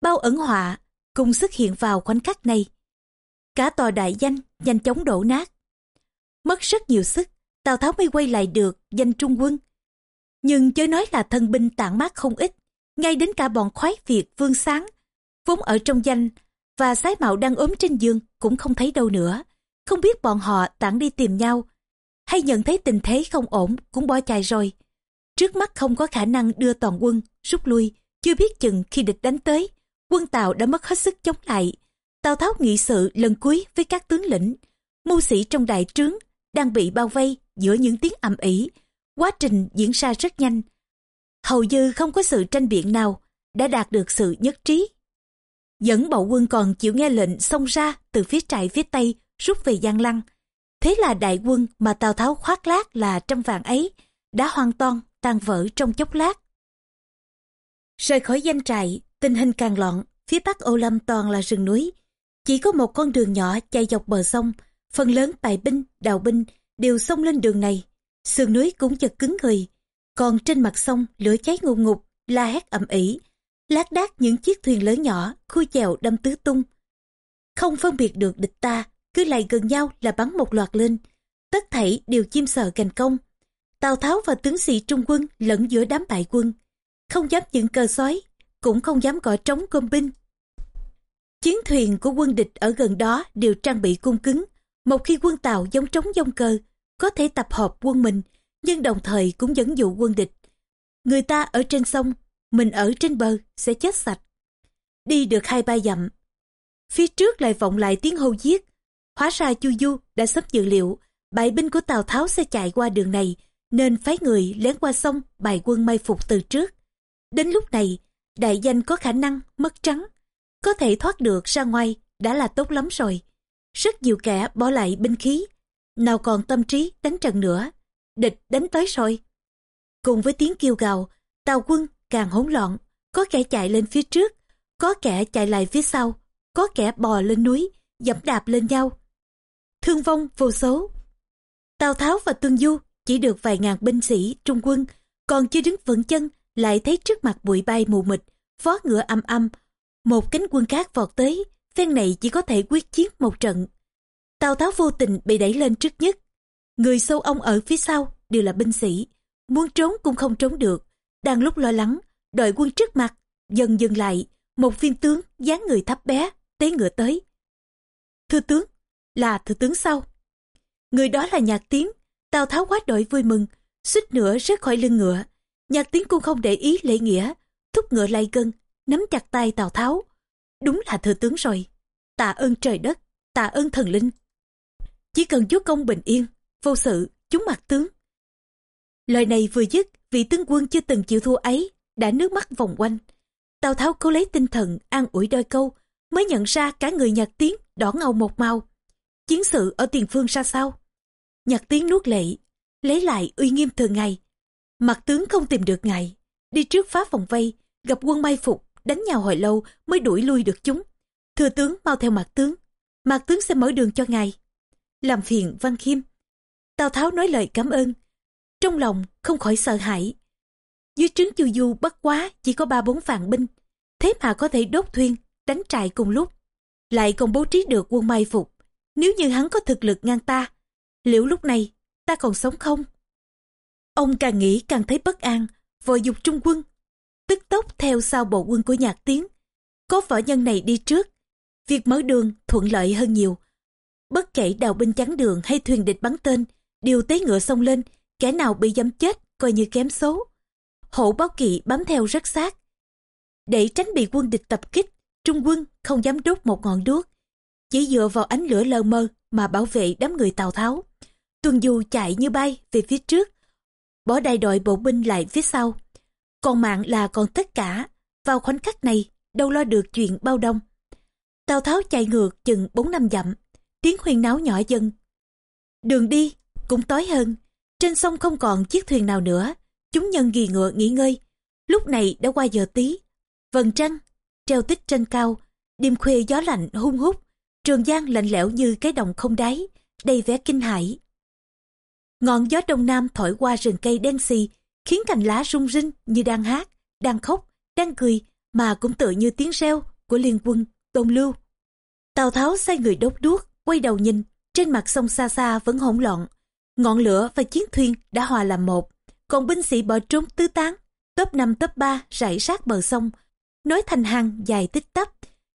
Bao ẩn họa, cùng xuất hiện vào khoảnh khắc này. Cả tòa đại danh nhanh chóng đổ nát. Mất rất nhiều sức, Tào Tháo mới quay lại được danh trung quân. Nhưng chớ nói là thân binh tản mát không ít, ngay đến cả bọn khoái Việt Vương Sáng, vốn ở trong danh, và sái mạo đang ốm trên giường cũng không thấy đâu nữa. Không biết bọn họ tản đi tìm nhau, hay nhận thấy tình thế không ổn cũng bỏ chạy rồi. Trước mắt không có khả năng đưa toàn quân, rút lui, chưa biết chừng khi địch đánh tới, quân Tàu đã mất hết sức chống lại. Tào Tháo nghị sự lần cuối với các tướng lĩnh, mưu sĩ trong đại trướng đang bị bao vây giữa những tiếng ầm ĩ. Quá trình diễn ra rất nhanh, hầu như không có sự tranh biện nào đã đạt được sự nhất trí. Dẫn bộ quân còn chịu nghe lệnh xông ra từ phía trại phía tây rút về Giang Lăng. Thế là đại quân mà Tào Tháo khoác lác là trăm vạn ấy đã hoàn toàn tan vỡ trong chốc lát. Rời khỏi danh trại, tình hình càng loạn, phía bắc Ô Lâm toàn là rừng núi. Chỉ có một con đường nhỏ chạy dọc bờ sông, phần lớn tài binh, đào binh đều xông lên đường này. Sườn núi cũng chật cứng người, còn trên mặt sông lửa cháy ngục ngục, la hét ầm ĩ, lác đác những chiếc thuyền lớn nhỏ, khui chèo đâm tứ tung. Không phân biệt được địch ta, cứ lại gần nhau là bắn một loạt lên. Tất thảy đều chim sợ cành công. Tào Tháo và tướng sĩ trung quân lẫn giữa đám bại quân. Không dám dựng cờ sói, cũng không dám gọi trống công binh. Chiến thuyền của quân địch ở gần đó đều trang bị cung cứng. Một khi quân Tàu giống trống dông cơ, có thể tập hợp quân mình, nhưng đồng thời cũng dẫn dụ quân địch. Người ta ở trên sông, mình ở trên bờ sẽ chết sạch. Đi được hai ba dặm, phía trước lại vọng lại tiếng hô giết. Hóa ra Chu Du đã sắp dự liệu, bại binh của Tào Tháo sẽ chạy qua đường này, nên phái người lén qua sông bài quân mai phục từ trước. Đến lúc này, đại danh có khả năng mất trắng, có thể thoát được ra ngoài đã là tốt lắm rồi. Rất nhiều kẻ bỏ lại binh khí, nào còn tâm trí đánh trận nữa. Địch đánh tới rồi. Cùng với tiếng kêu gào, tàu quân càng hỗn loạn, có kẻ chạy lên phía trước, có kẻ chạy lại phía sau, có kẻ bò lên núi, dẫm đạp lên nhau. Thương vong vô số. Tào Tháo và Tương Du chỉ được vài ngàn binh sĩ trung quân, còn chưa đứng vững chân, lại thấy trước mặt bụi bay mù mịt, vó ngựa âm âm. Một cánh quân khác vọt tới, phen này chỉ có thể quyết chiến một trận. Tào Tháo vô tình bị đẩy lên trước nhất. Người sâu ông ở phía sau đều là binh sĩ, muốn trốn cũng không trốn được. Đang lúc lo lắng, đội quân trước mặt, dần dừng lại, một viên tướng dáng người thấp bé, tế ngựa tới. Thưa tướng, là thưa tướng sau. Người đó là nhạc tiếng, Tào Tháo quá đội vui mừng, suýt nữa rớt khỏi lưng ngựa. Nhạc tiếng cũng không để ý lễ nghĩa, thúc ngựa lại gần, nắm chặt tay Tào Tháo. Đúng là thừa tướng rồi. Tạ ơn trời đất, tạ ơn thần linh. Chỉ cần chúa công bình yên, vô sự, chúng mặt tướng. Lời này vừa dứt, vị tướng quân chưa từng chịu thua ấy, đã nước mắt vòng quanh. Tào Tháo cố lấy tinh thần, an ủi đôi câu, mới nhận ra cả người nhạc Tiến đỏ ngầu một màu. Chiến sự ở tiền phương ra sao? Nhạc Tiến nuốt lệ, lấy lại uy nghiêm thường ngày. Mặt tướng không tìm được ngài, đi trước phá vòng vây, gặp quân mai phục, đánh nhau hồi lâu mới đuổi lui được chúng. Thừa tướng mau theo mặt tướng, mặt tướng sẽ mở đường cho ngài. Làm phiền Văn Khiêm. Tào Tháo nói lời cảm ơn. Trong lòng không khỏi sợ hãi. Dưới trướng chu du bất quá chỉ có ba bốn vạn binh. Thế mà có thể đốt thuyền, đánh trại cùng lúc. Lại còn bố trí được quân mai phục. Nếu như hắn có thực lực ngang ta, liệu lúc này ta còn sống không? Ông càng nghĩ càng thấy bất an, vội dục trung quân. Tức tốc theo sau bộ quân của nhạc tiếng. Có võ nhân này đi trước. Việc mở đường thuận lợi hơn nhiều. Bất kể đào binh chắn đường hay thuyền địch bắn tên, đều tế ngựa xông lên, kẻ nào bị dám chết coi như kém số. Hổ báo kỵ bám theo rất sát. Để tránh bị quân địch tập kích, trung quân không dám đốt một ngọn đuốc. Chỉ dựa vào ánh lửa lờ mơ mà bảo vệ đám người Tào Tháo. Tuần Du chạy như bay về phía trước, bỏ đại đội bộ binh lại phía sau. Còn mạng là còn tất cả, vào khoảnh khắc này, đâu lo được chuyện bao đông. Tào Tháo chạy ngược chừng bốn năm dặm, tiếng huyên náo nhỏ dần. Đường đi cũng tối hơn, trên sông không còn chiếc thuyền nào nữa, chúng nhân ghi ngựa nghỉ ngơi. Lúc này đã qua giờ tí, vầng trăng, treo tích trên cao, đêm khuya gió lạnh hung hút, trường giang lạnh lẽo như cái đồng không đáy, đầy vẻ kinh hãi. Ngọn gió đông nam thổi qua rừng cây đen xì, khiến cành lá rung rinh như đang hát, đang khóc, đang cười, mà cũng tựa như tiếng reo của liên quân, tôn lưu. Tào Tháo sai người đốt đuốc, quay đầu nhìn, trên mặt sông xa xa vẫn hỗn loạn. Ngọn lửa và chiến thuyền đã hòa làm một, còn binh sĩ bỏ trốn tứ tán, top 5 top 3 rải sát bờ sông, nối thành hàng dài tích tắp,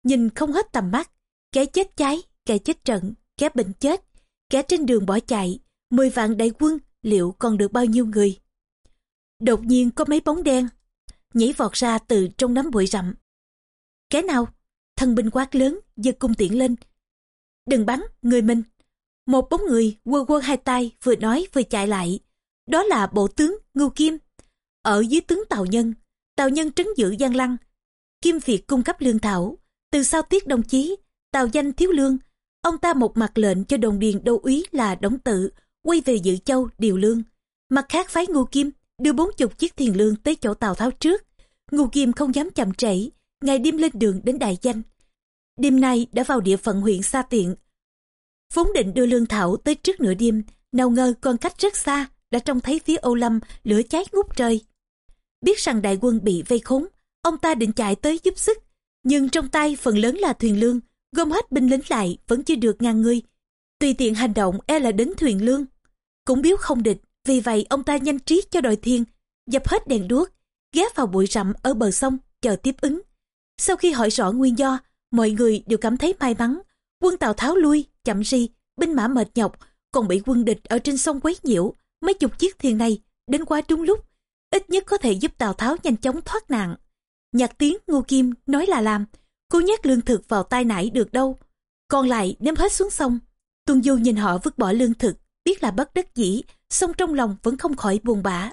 nhìn không hết tầm mắt, kẻ chết cháy, kẻ chết trận, kẻ bệnh chết, kẻ trên đường bỏ chạy, mười vạn đại quân liệu còn được bao nhiêu người. Đột nhiên có mấy bóng đen, nhảy vọt ra từ trong đám bụi rậm. Kẻ nào? Thân binh quát lớn, giật cung tiễn lên. Đừng bắn, người mình. Một bóng người quơ quơ hai tay vừa nói vừa chạy lại. Đó là bộ tướng Ngưu Kim. Ở dưới tướng Tào Nhân, Tào Nhân trấn giữ Giang Lăng. Kim Việt cung cấp lương thảo. Từ sau tiết đồng chí, Tào danh thiếu lương. Ông ta một mặt lệnh cho đồng điền đô úy là đóng tự, quay về dự châu điều lương. Mặt khác phái Ngưu Kim đưa bốn chục chiếc thiền lương tới chỗ Tào Tháo trước. Ngô Kim không dám chậm trễ, ngày đêm lên đường đến đại danh. Đêm nay đã vào địa phận huyện Sa Tiện. Vốn định đưa lương thảo tới trước nửa đêm, nào ngờ còn cách rất xa, đã trông thấy phía Âu Lâm lửa cháy ngút trời. Biết rằng đại quân bị vây khốn, ông ta định chạy tới giúp sức, nhưng trong tay phần lớn là thuyền lương, gom hết binh lính lại vẫn chưa được ngàn người. Tùy tiện hành động e là đến thuyền lương. Cũng biếu không địch, vì vậy ông ta nhanh trí cho đội thiên, dập hết đèn đuốc, ghé vào bụi rậm ở bờ sông, chờ tiếp ứng. Sau khi hỏi rõ nguyên do, mọi người đều cảm thấy may mắn. Quân Tào Tháo lui, chậm ri, binh mã mệt nhọc, còn bị quân địch ở trên sông quấy nhiễu. Mấy chục chiếc thuyền này đến quá trúng lúc. ít nhất có thể giúp Tào Tháo nhanh chóng thoát nạn. Nhạc tiếng Ngô Kim nói là làm, cô nhét lương thực vào tay nải được đâu. Còn lại ném hết xuống sông. Tuân Du nhìn họ vứt bỏ lương thực, biết là bất đắc dĩ, song trong lòng vẫn không khỏi buồn bã.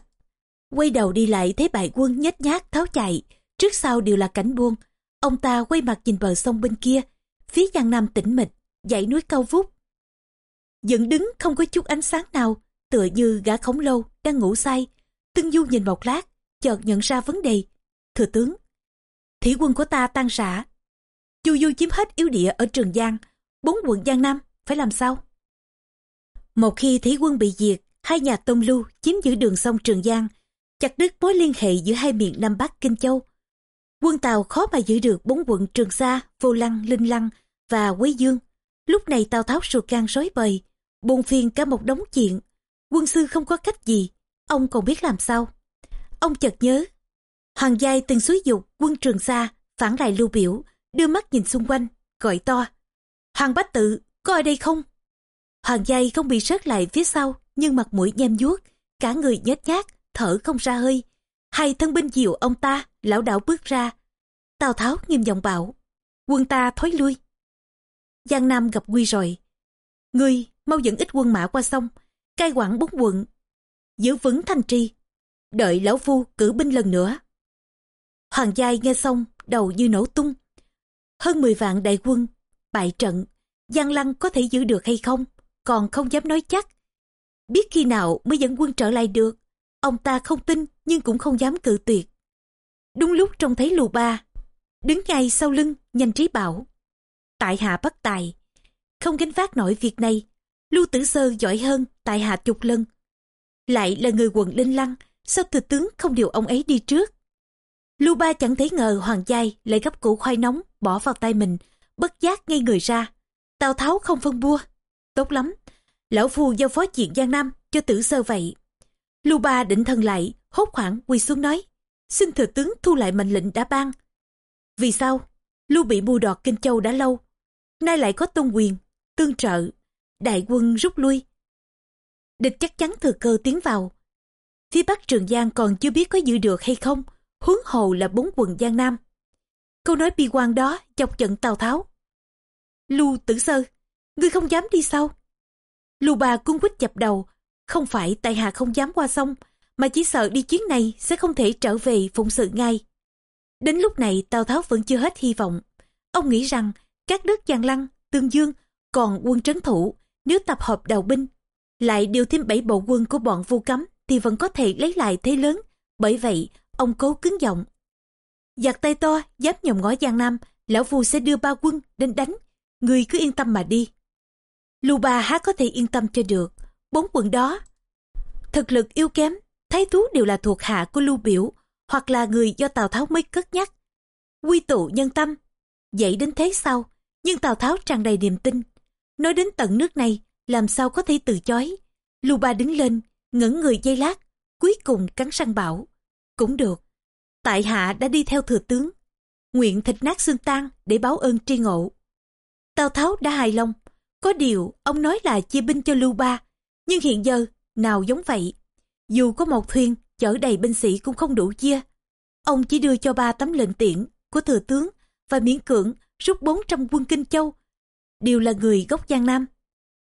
Quay đầu đi lại thấy bại quân nhếch nhát tháo chạy, trước sau đều là cảnh buông. Ông ta quay mặt nhìn bờ sông bên kia, phía giang nam tĩnh mịch, dãy núi cao vút. Dựng đứng không có chút ánh sáng nào, tựa như gã khổng lâu đang ngủ say. Tương Du nhìn một lát, chợt nhận ra vấn đề. Thừa tướng, thủy quân của ta tan rã. Chu Du chiếm hết yếu địa ở Trường Giang, bốn quận Giang Nam, phải làm sao? Một khi thủy quân bị diệt, hai nhà Tông Lưu chiếm giữ đường sông Trường Giang, chặt đứt mối liên hệ giữa hai miền Nam Bắc Kinh Châu. Quân Tàu khó mà giữ được bốn quận Trường Sa, Vô Lăng, Linh Lăng và Quế Dương. Lúc này Tào Tháo sụt gan rối bời, buồn phiền cả một đống chuyện. Quân sư không có cách gì, ông còn biết làm sao. Ông chợt nhớ, Hoàng Giai từng xúi dục quân Trường Sa phản lại lưu biểu, đưa mắt nhìn xung quanh, gọi to. Hoàng Bách Tự, có ở đây không? Hoàng Giai không bị rớt lại phía sau, nhưng mặt mũi nhem vuốt, cả người nhếch nhác, thở không ra hơi. Hai thân binh diệu ông ta, lão đảo bước ra. Tào Tháo nghiêm giọng bảo, quân ta thối lui. Giang Nam gặp nguy rồi. Ngươi mau dẫn ít quân mã qua sông, cai quản bốn quận, giữ vững thành trì. Đợi lão phu cử binh lần nữa. Hoàng Giai nghe xong, đầu như nổ tung. Hơn 10 vạn đại quân, bại trận, Giang Lăng có thể giữ được hay không, còn không dám nói chắc. Biết khi nào mới dẫn quân trở lại được, ông ta không tin nhưng cũng không dám cự tuyệt. Đúng lúc trông thấy lù ba, đứng ngay sau lưng, nhanh trí bảo. Tại hạ bất tài, không gánh vác nổi việc này. Lưu Tử Sơ giỏi hơn tại hạ chục lần. Lại là người quần linh lăng, sao thừa tướng không điều ông ấy đi trước? Lưu Ba chẳng thấy ngờ Hoàng Giai lại gấp củ khoai nóng bỏ vào tay mình, bất giác ngay người ra. Tào Tháo không phân bua. Tốt lắm, lão phu giao phó chuyện Giang Nam cho tử sơ vậy. Lưu Ba định thần lại, hốt hoảng quỳ xuống nói, xin thừa tướng thu lại mệnh lệnh đã ban. Vì sao? Lưu bị bù đọt Kinh Châu đã lâu, nay lại có tôn quyền, tương trợ, đại quân rút lui. Địch chắc chắn thừa cơ tiến vào. Phía Bắc Trường Giang còn chưa biết có giữ được hay không, huống hồ là bốn quần Giang Nam. Câu nói bi quan đó chọc giận Tào Tháo. Lưu tử sơ, ngươi không dám đi sau. Lưu bà cung quýt chập đầu, không phải tại hạ không dám qua sông, mà chỉ sợ đi chuyến này sẽ không thể trở về phụng sự ngay. Đến lúc này Tào Tháo vẫn chưa hết hy vọng. Ông nghĩ rằng các nước Giang Lăng, Tương Dương còn quân trấn thủ, nếu tập hợp đầu binh, lại điều thêm bảy bộ quân của bọn vu cấm thì vẫn có thể lấy lại thế lớn. Bởi vậy, ông cố cứng giọng. Giặc tay to, dám nhòm ngó Giang Nam, lão phu sẽ đưa ba quân đến đánh. Người cứ yên tâm mà đi. Lưu Ba há có thể yên tâm cho được. Bốn quận đó, thực lực yếu kém, thái thú đều là thuộc hạ của Lưu Biểu, hoặc là người do Tào Tháo mới cất nhắc. Quy tụ nhân tâm, dậy đến thế sau, nhưng Tào Tháo tràn đầy niềm tin. Nói đến tận nước này, làm sao có thể từ chối. Lưu Ba đứng lên, ngẩng người dây lát, cuối cùng cắn răng bảo. Cũng được. Tại hạ đã đi theo thừa tướng. Nguyện thịt nát xương tan để báo ơn tri ngộ. Tào Tháo đã hài lòng. Có điều, ông nói là chia binh cho Lưu Ba. Nhưng hiện giờ, nào giống vậy. Dù có một thuyền, chở đầy binh sĩ cũng không đủ chia. Ông chỉ đưa cho ba tấm lệnh tiễn của thừa tướng và miễn cưỡng rút 400 quân Kinh Châu. Đều là người gốc Giang Nam.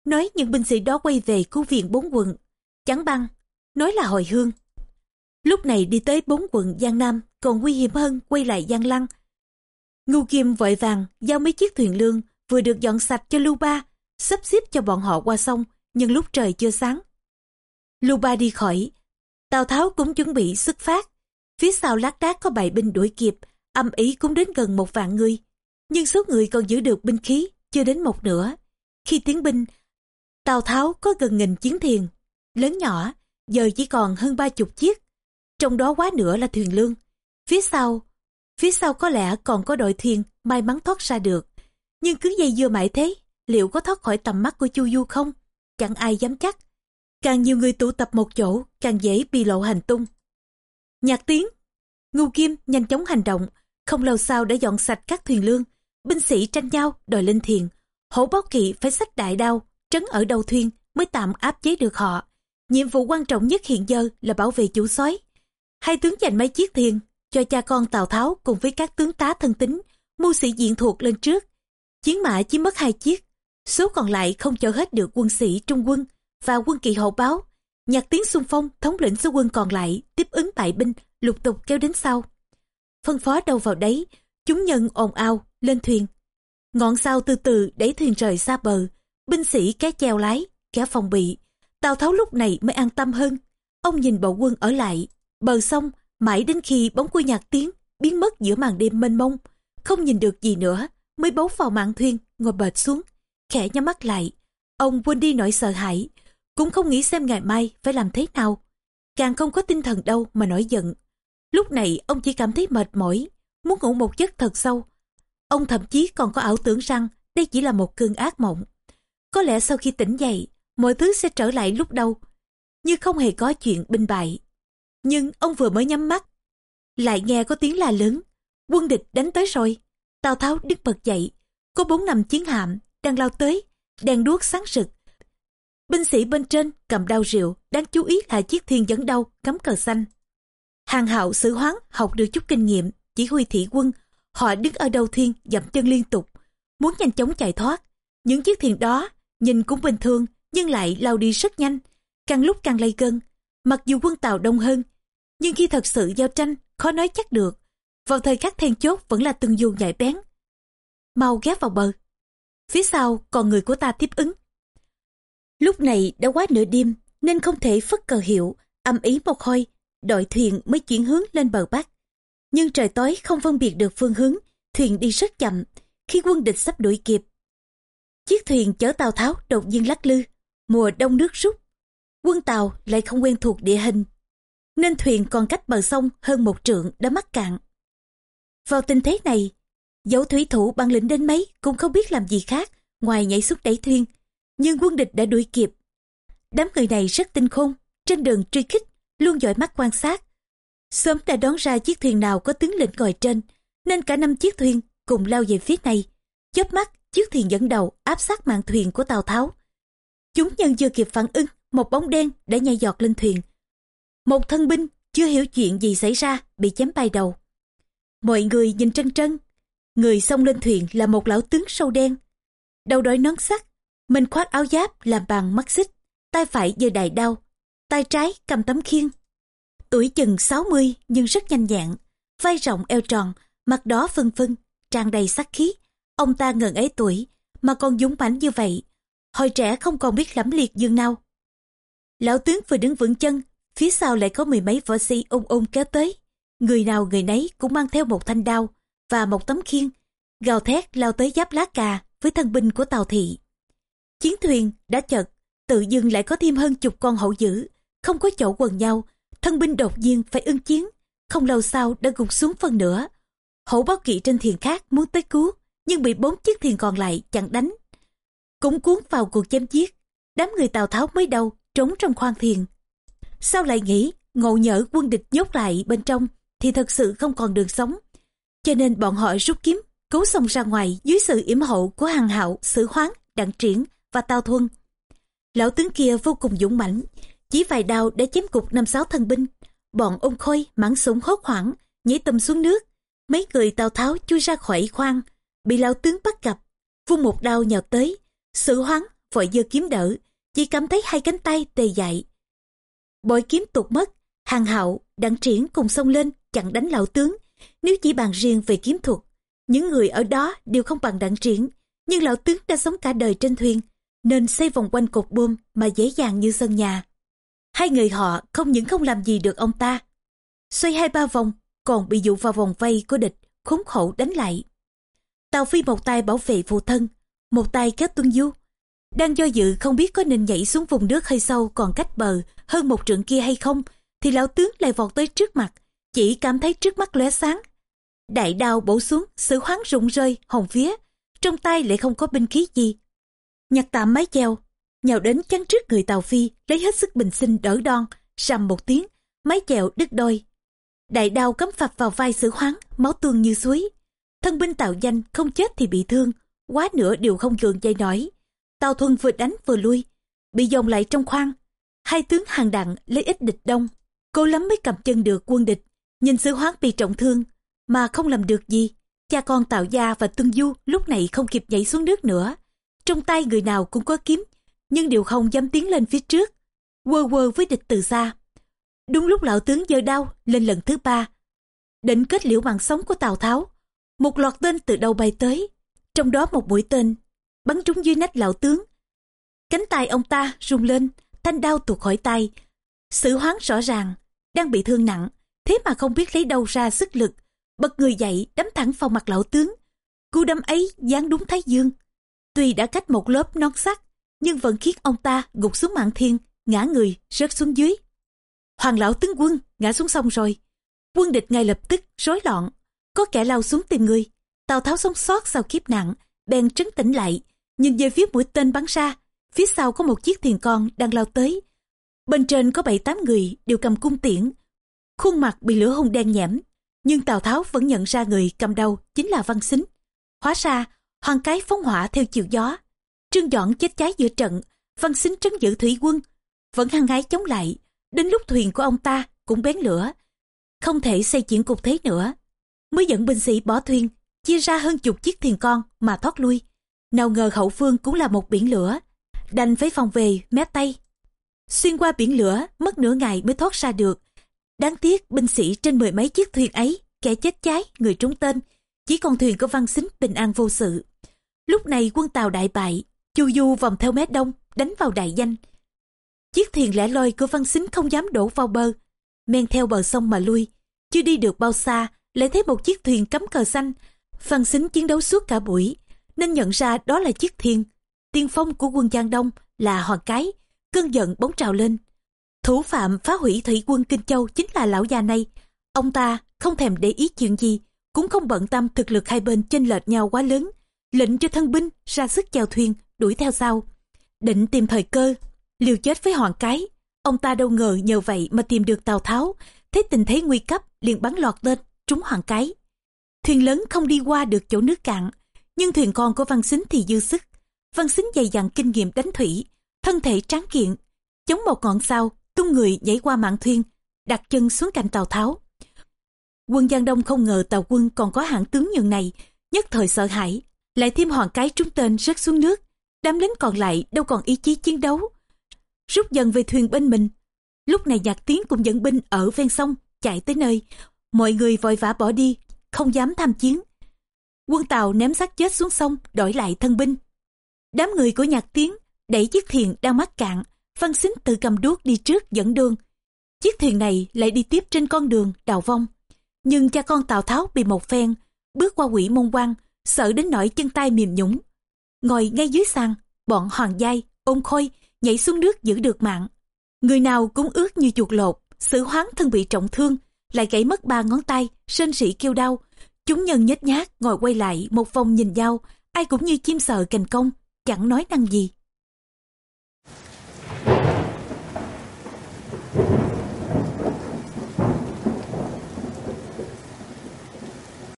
Nói những binh sĩ đó quay về cứu viện bốn quận. Chẳng băng, nói là hồi hương. Lúc này đi tới bốn quận Giang Nam còn nguy hiểm hơn quay lại Giang Lăng. Ngưu Kim vội vàng giao mấy chiếc thuyền lương vừa được dọn sạch cho Lưu Ba, sắp xếp cho bọn họ qua sông, nhưng lúc trời chưa sáng. Lưu Ba đi khỏi, Tào Tháo cũng chuẩn bị xuất phát. Phía sau lát đác có bài binh đuổi kịp, âm ý cũng đến gần một vạn người. Nhưng số người còn giữ được binh khí chưa đến một nửa. Khi tiến binh, Tào Tháo có gần nghìn chiến thuyền, lớn nhỏ, giờ chỉ còn hơn ba chục chiếc trong đó quá nửa là thuyền lương. Phía sau, phía sau có lẽ còn có đội thuyền may mắn thoát ra được. Nhưng cứ dây dưa mãi thế, liệu có thoát khỏi tầm mắt của Chu Du không? Chẳng ai dám chắc. Càng nhiều người tụ tập một chỗ, càng dễ bị lộ hành tung. Nhạc tiếng, Ngưu Kim nhanh chóng hành động, không lâu sau đã dọn sạch các thuyền lương. Binh sĩ tranh nhau đòi lên thuyền. Hổ báo kỵ phải sách đại đao, trấn ở đầu thuyền mới tạm áp chế được họ. Nhiệm vụ quan trọng nhất hiện giờ là bảo vệ chủ soái Hai tướng giành mấy chiếc thuyền, cho cha con Tào Tháo cùng với các tướng tá thân tín, mưu sĩ diện thuộc lên trước. Chiến mã chỉ mất hai chiếc, số còn lại không cho hết được quân sĩ trung quân và quân kỳ hậu báo. Nhạc tiến xung phong thống lĩnh số quân còn lại tiếp ứng bại binh lục tục kéo đến sau. Phân phó đâu vào đấy, chúng nhân ồn ào lên thuyền. Ngọn sao từ từ đẩy thuyền rời xa bờ, binh sĩ ké chèo lái, kẻ phòng bị. Tào Tháo lúc này mới an tâm hơn. Ông nhìn bộ quân ở lại, bờ sông mãi đến khi bóng của nhạc tiếng biến mất giữa màn đêm mênh mông không nhìn được gì nữa mới bấu vào mạn thuyền ngồi bệt xuống khẽ nhắm mắt lại. Ông quên đi nỗi sợ hãi, cũng không nghĩ xem ngày mai phải làm thế nào. Càng không có tinh thần đâu mà nổi giận. Lúc này ông chỉ cảm thấy mệt mỏi, muốn ngủ một giấc thật sâu. Ông thậm chí còn có ảo tưởng rằng đây chỉ là một cơn ác mộng. Có lẽ sau khi tỉnh dậy, mọi thứ sẽ trở lại lúc đầu, như không hề có chuyện binh bại. Nhưng ông vừa mới nhắm mắt, lại nghe có tiếng la lớn. Quân địch đánh tới rồi. Tào tháo đứng bật dậy, có bốn năm chiến hạm đang lao tới đèn đuốc sáng rực. Binh sĩ bên trên cầm đao rượu, đáng chú ý là chiếc thiên dẫn đầu cắm cờ xanh. Hàng hạo sử hoáng học được chút kinh nghiệm, chỉ huy thị quân, họ đứng ở đầu thiên dậm chân liên tục, muốn nhanh chóng chạy thoát. Những chiếc thuyền đó nhìn cũng bình thường, nhưng lại lao đi rất nhanh, càng lúc càng lây cân. Mặc dù quân tàu đông hơn, nhưng khi thật sự giao tranh, khó nói chắc được. Vào thời khắc then chốt vẫn là từng dù nhạy bén. Mau ghé vào bờ phía sau còn người của ta tiếp ứng. Lúc này đã quá nửa đêm nên không thể phất cờ hiệu âm ý một hơi, đội thuyền mới chuyển hướng lên bờ bắc. Nhưng trời tối không phân biệt được phương hướng thuyền đi rất chậm khi quân địch sắp đuổi kịp. Chiếc thuyền chở tàu tháo đột nhiên lắc lư mùa đông nước rút. Quân tàu lại không quen thuộc địa hình nên thuyền còn cách bờ sông hơn một trượng đã mắc cạn. Vào tình thế này, Dấu thủy thủ băng lĩnh đến mấy cũng không biết làm gì khác ngoài nhảy xuống đẩy thuyền, nhưng quân địch đã đuổi kịp. Đám người này rất tinh khôn, trên đường truy kích, luôn dõi mắt quan sát. Sớm đã đón ra chiếc thuyền nào có tướng lĩnh ngồi trên, nên cả năm chiếc thuyền cùng lao về phía này. chớp mắt, chiếc thuyền dẫn đầu áp sát mạng thuyền của Tào Tháo. Chúng nhân chưa kịp phản ứng, một bóng đen đã nhảy giọt lên thuyền, một thân binh chưa hiểu chuyện gì xảy ra bị chém bay đầu. Mọi người nhìn trân trân. Người xông lên thuyền là một lão tướng sâu đen. Đầu đội nón sắt, mình khoác áo giáp làm bằng mắt xích, tay phải giơ đại đao, tay trái cầm tấm khiên. Tuổi chừng 60 nhưng rất nhanh nhẹn, vai rộng eo tròn, mặt đó phân phân, tràn đầy sắc khí. Ông ta ngần ấy tuổi mà còn dũng mãnh như vậy, hồi trẻ không còn biết lẫm liệt dương nào. Lão tướng vừa đứng vững chân Phía sau lại có mười mấy võ sĩ ung ung kéo tới. Người nào người nấy cũng mang theo một thanh đao và một tấm khiên, gào thét lao tới giáp lá cà với thân binh của Tàu Thị. Chiến thuyền đã chật, tự dưng lại có thêm hơn chục con hậu dữ, không có chỗ quần nhau, thân binh đột nhiên phải ưng chiến, không lâu sau đã gục xuống phần nữa. Hổ báo kỵ trên thuyền khác muốn tới cứu, nhưng bị bốn chiếc thuyền còn lại chặn đánh. Cũng cuốn vào cuộc chém giết, đám người Tào Tháo mới đầu trốn trong khoang thuyền Sao lại nghĩ ngộ nhỡ quân địch nhốt lại bên trong thì thật sự không còn đường sống. Cho nên bọn họ rút kiếm, cứu xông ra ngoài dưới sự yểm hộ của hàng hạo, sử hoáng, đặng triển và tào thuân. Lão tướng kia vô cùng dũng mãnh, chỉ vài đao đã chém cục năm sáu thân binh. Bọn ung khôi mãn súng hốt hoảng, nhảy tầm xuống nước. Mấy người tào tháo chui ra khỏi khoang, bị lão tướng bắt gặp, vung một đao nhào tới. Sử hoáng vội giơ kiếm đỡ, chỉ cảm thấy hai cánh tay tê dại, bội kiếm tụt mất hàng hạo đặng triển cùng xông lên chặn đánh lão tướng nếu chỉ bàn riêng về kiếm thuật những người ở đó đều không bằng đặng triển. Nhưng lão tướng đã sống cả đời trên thuyền nên xây vòng quanh cột bom mà dễ dàng như sân nhà. Hai người họ không những không làm gì được ông ta xoay hai ba vòng còn bị dụ vào vòng vây của địch khốn khổ đánh lại. Tàu phi một tay bảo vệ phụ thân một tay kéo tuân du đang do dự không biết có nên nhảy xuống vùng nước hơi sâu còn cách bờ hơn một trượng kia hay không, thì lão tướng lại vọt tới trước mặt, chỉ cảm thấy trước mắt lóe sáng. Đại đao bổ xuống, sự hoáng rụng rơi, hồng phía, trong tay lại không có binh khí gì. Nhặt tạm mái chèo, nhào đến chắn trước người tàu phi, lấy hết sức bình sinh đỡ đòn, rầm một tiếng, mái chèo đứt đôi. Đại đao cắm phập vào vai sử hoáng, máu tương như suối. Thân binh tạo danh không chết thì bị thương, quá nữa đều không gượng dậy nổi. Tàu thuần vừa đánh vừa lui, bị dồn lại trong khoang, hai tướng hàng đặng lấy ít địch đông Cố lắm mới cầm chân được quân địch, nhìn sứ hoáng bị trọng thương, mà không làm được gì. Cha con Tạo Gia và Tương Du lúc này không kịp nhảy xuống nước nữa. Trong tay người nào cũng có kiếm, nhưng đều không dám tiến lên phía trước. Quơ quơ với địch từ xa. Đúng lúc lão tướng giơ đau lên lần thứ ba. Định kết liễu mạng sống của Tào Tháo. Một loạt tên từ đâu bay tới. Trong đó một mũi tên bắn trúng dưới nách lão tướng. Cánh tay ông ta rung lên, thanh đao tuột khỏi tay. Sử hoáng rõ ràng, đang bị thương nặng, thế mà không biết lấy đâu ra sức lực. Bật người dậy đấm thẳng vào mặt lão tướng. Cú đấm ấy dán đúng thái dương. Tuy đã cách một lớp non sắt, nhưng vẫn khiến ông ta gục xuống mạng thiên, ngã người, rớt xuống dưới. Hoàng lão tướng quân ngã xuống sông rồi. Quân địch ngay lập tức rối loạn, có kẻ lao xuống tìm người. Tào Tháo sống sót sau kiếp nạn, bèn trấn tĩnh lại, nhìn về phía mũi tên bắn ra. Phía sau có một chiếc thuyền con đang lao tới. Bên trên có bảy tám người đều cầm cung tiễn. Khuôn mặt bị lửa hung đen nhẽm. Nhưng Tào Tháo vẫn nhận ra người cầm đầu chính là Văn Xính. Hóa ra, hoàng cái phóng hỏa theo chiều gió. Trương Dọn chết cháy giữa trận, Văn Xính trấn giữ thủy quân. Vẫn hăng hái chống lại, đến lúc thuyền của ông ta cũng bén lửa. Không thể xây chuyển cục thế nữa. Mới dẫn binh sĩ bỏ thuyền, chia ra hơn chục chiếc thuyền con mà thoát lui. Nào ngờ hậu phương cũng là một biển lửa, đành phải phòng về mé tay. Xuyên qua biển lửa, mất nửa ngày mới thoát ra được. Đáng tiếc binh sĩ trên mười mấy chiếc thuyền ấy, kẻ chết cháy, người trúng tên, chỉ còn thuyền của Văn Xính bình an vô sự. Lúc này quân Tàu đại bại, chu du vòng theo mé đông, đánh vào đại danh. Chiếc thuyền lẻ loi của Văn Xính không dám đổ vào bờ, men theo bờ sông mà lui. Chưa đi được bao xa, lại thấy một chiếc thuyền cắm cờ xanh. Văn Xính chiến đấu suốt cả buổi, nên nhận ra đó là chiếc thuyền. Tiên phong của quân Giang Đông là Hoàng Cái, cơn giận bóng trào lên. Thủ phạm phá hủy thủy quân Kinh Châu chính là lão già này. Ông ta không thèm để ý chuyện gì, cũng không bận tâm thực lực hai bên chênh lệch nhau quá lớn. Lệnh cho thân binh ra sức chèo thuyền, đuổi theo sau. Định tìm thời cơ, liều chết với Hoàng Cái. Ông ta đâu ngờ nhờ vậy mà tìm được Tào Tháo, thấy tình thế nguy cấp liền bắn lọt tên, trúng Hoàng Cái. Thuyền lớn không đi qua được chỗ nước cạn, nhưng thuyền con của Văn Xính thì dư sức. Văn Xính dày dặn kinh nghiệm đánh thủy, thân thể tráng kiện, chống một ngọn sao, tung người nhảy qua mạng thuyền, đặt chân xuống cạnh Tàu Tháo. Quân Giang Đông không ngờ tàu quân còn có hạng tướng nhường này, nhất thời sợ hãi, lại thêm hoàng cái trúng tên rớt xuống nước. Đám lính còn lại đâu còn ý chí chiến đấu. Rút dần về thuyền bên mình. Lúc này nhạc Tiến cùng dẫn binh ở ven sông, chạy tới nơi. Mọi người vội vã bỏ đi, không dám tham chiến. Quân Tàu ném xác chết xuống sông, đổi lại thân binh. Đám người của nhạc Tiến đẩy chiếc thuyền đang mắc cạn, Văn Xính tự cầm đuốc đi trước dẫn đường. Chiếc thuyền này lại đi tiếp trên con đường đào vong. Nhưng cha con Tào Tháo bị một phen, bước qua quỷ môn quan, sợ đến nỗi chân tay mềm nhũng. Ngồi ngay dưới sàn, bọn hoàng giai, ôn khôi, nhảy xuống nước giữ được mạng. Người nào cũng ướt như chuột lột, xử hoáng thân bị trọng thương, lại gãy mất ba ngón tay, sên sĩ kêu đau. Chúng nhân nhếch nhác ngồi quay lại một vòng nhìn nhau, ai cũng như chim sợ cành công, chẳng nói năng gì.